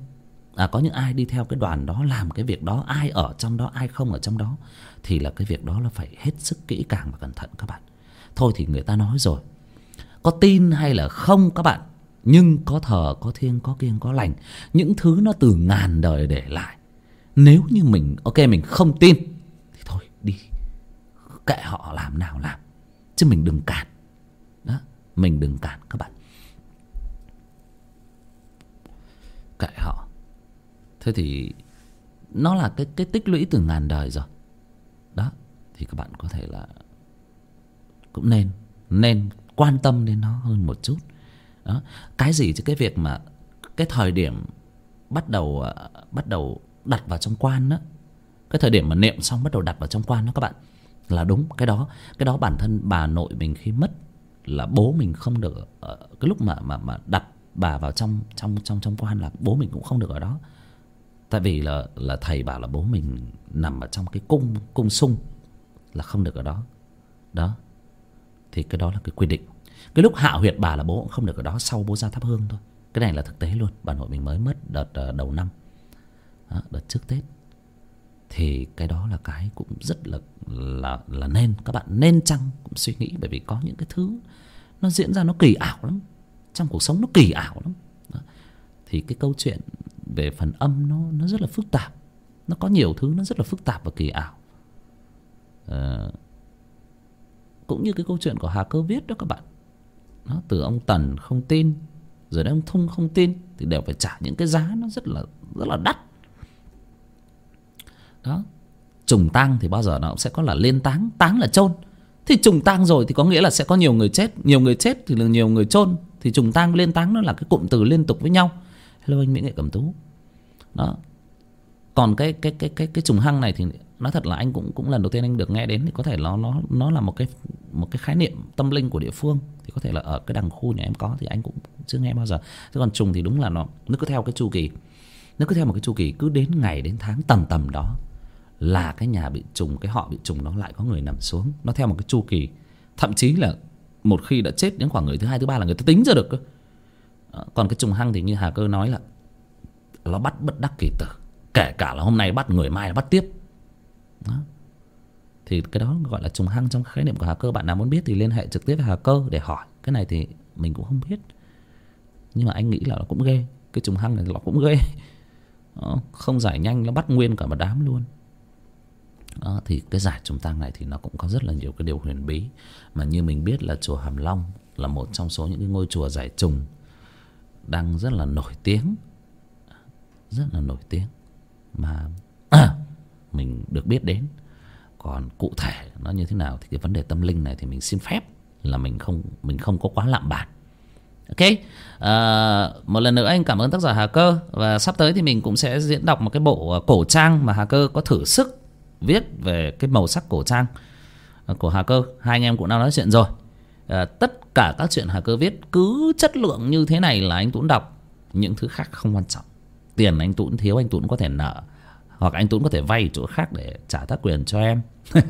à có những ai đi theo cái đoàn đó làm cái việc đó ai ở trong đó ai không ở trong đó thì là cái việc đó là phải hết sức kỹ càng và cẩn thận các bạn. Thôi thì người ta nói rồi có tin hay là không các bạn nhưng có thờ có thiêng có kiêng có lành những thứ nó từ ngàn đời để lại. Nếu như mình ok mình không tin thì thôi đi kệ họ làm nào làm chứ mình đừng cản mình đừng cản các bạn. Kệ họ. Thế thì nó là cái cái tích lũy từ ngàn đời rồi. Đó, thì các bạn có thể là cũng nên nên quan tâm đến nó hơn một chút. Đó, cái gì chứ cái việc mà cái thời điểm bắt đầu à, bắt đầu đặt vào trong quan đó cái thời điểm mà niệm xong bắt đầu đặt vào trong quan đó các bạn, là đúng. Cái đó cái đó bản thân bà nội mình khi mất là bố mình không được ở cái lúc mà mà mà đặt bà vào trong trong trong trong quan là bố mình cũng không được ở đó. Tại vì là là thầy bảo là bố mình nằm ở trong cái cung cung sung là không được ở đó. Đó. Thì cái đó là cái quy định. Cái lúc hạ huyệt bà là bố cũng không được ở đó sau bố ra thắp hương thôi. Cái này là thực tế luôn. Bà nội mình mới mất đợt ờ, đầu năm. Đó, đợt trước tết thì cái đó là cái cũng rất là là là nên. Các bạn nên chăng cũng suy nghĩ bởi vì có những cái thứ nó diễn ra nó kỳ ảo lắm. Trong cuộc sống nó kỳ ảo lắm. Đó. thì cái câu chuyện về phần âm nó nó rất là phức tạp. Nó có nhiều thứ nó rất là phức tạp và kỳ ảo. À, cũng như cái câu chuyện của hà cơ viết đó các bạn. Nó từ ông tần không tin rồi đến ông thung không tin thì đều phải trả những cái giá nó rất là rất là đắt đó. Trùng tang thì bao giờ nó cũng sẽ có là lên táng. Táng là chôn. Thì trùng tang rồi thì có nghĩa là sẽ có nhiều người chết. Nhiều người chết thì là nhiều người chôn. Thì trùng tang lên táng nó là cái cụm từ liên tục với nhau. Hello anh mỹ nghệ cẩm tú. Đó. Còn cái cái cái cái cái trùng hăng này thì nói thật là anh cũng cũng lần đầu tiên anh được nghe đến thì có thể nó nó nó là một cái một cái khái niệm tâm linh của địa phương. Thì có thể là ở cái đằng khu nhà em có thì anh cũng chưa nghe bao giờ. Thế còn trùng thì đúng là nó nó cứ theo cái chu kỳ. Nó cứ theo một cái chu kỳ cứ đến ngày, đến tháng tầm tầm đó là cái nhà bị trùng, cái họ bị trùng nó lại có người nằm xuống. Nó theo một cái chu kỳ. Thậm chí là một khi đã chết đến khoảng người thứ hai, thứ ba là người ta tính ra được cơ. Ờ, còn cái trùng hăng thì như hà cơ nói là nó bắt bất đắc kỳ tử. Kể cả là hôm nay bắt, người mai là bắt tiếp. Đó. thì cái đó gọi là trùng hăng trong khái niệm của hà cơ. Bạn nào muốn biết thì liên hệ trực tiếp với hà cơ để hỏi. Cái này thì mình cũng không biết. Nhưng mà anh nghĩ là nó cũng ghê. Cái trùng hăng này nó cũng ghê. Đó. không giải nhanh, nó bắt nguyên cả một đám luôn đó, thì cái giải trùng tăng này thì nó cũng có rất là nhiều cái điều huyền bí. Mà như mình biết là chùa Hàm Long là một trong số những cái ngôi chùa giải trùng đang rất là nổi tiếng. Rất là nổi tiếng. Mà [clears throat] mình được biết đến. Còn cụ thể nó như thế nào thì cái vấn đề tâm linh này thì mình xin phép là mình không mình không có quá lạm bản ok? À, một lần nữa anh cảm ơn tác giả Hà Cơ. Và sắp tới thì mình cũng sẽ diễn đọc một cái bộ à, cổ trang mà Hà Cơ có thử sức viết về cái màu sắc cổ trang à, của Hà Cơ. Hai anh em cũng đã nói chuyện rồi. À, tất cả các chuyện Hà Cơ viết cứ chất lượng như thế này là anh Tuấn đọc. Những thứ khác không quan trọng. Tiền anh Tuấn thiếu anh Tuấn có thể nợ. Hoặc anh Tuấn có thể vay chỗ khác để trả tác quyền cho em. [laughs]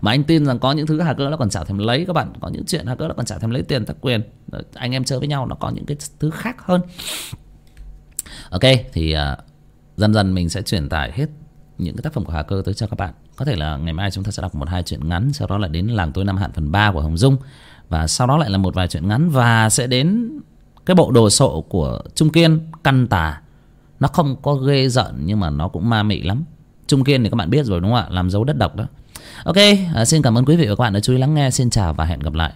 Mà anh tin rằng có những thứ Hà Cơ nó còn trả thèm lấy các bạn. Có những chuyện Hà Cơ nó còn trả thèm lấy tiền tác quyền. Anh em chơi với nhau nó có những cái thứ khác hơn. Ok thì uh, dần dần mình sẽ truyền tải hết những cái tác phẩm của Hà Cơ tới cho các bạn. Có thể là ngày mai chúng ta sẽ đọc một hai chuyện ngắn, sau đó là đến làng tôi năm hạn phần 3 của Hồng Dung. Và sau đó lại là một vài chuyện ngắn và sẽ đến cái bộ đồ sộ của Trung Kiên, căn tà. Nó không có ghê giận nhưng mà nó cũng ma mị lắm. Trung Kiên thì các bạn biết rồi đúng không ạ? Làm dấu đất độc đó. Ok à, xin cảm ơn quý vị và các bạn đã chú ý lắng nghe. Xin chào và hẹn gặp lại.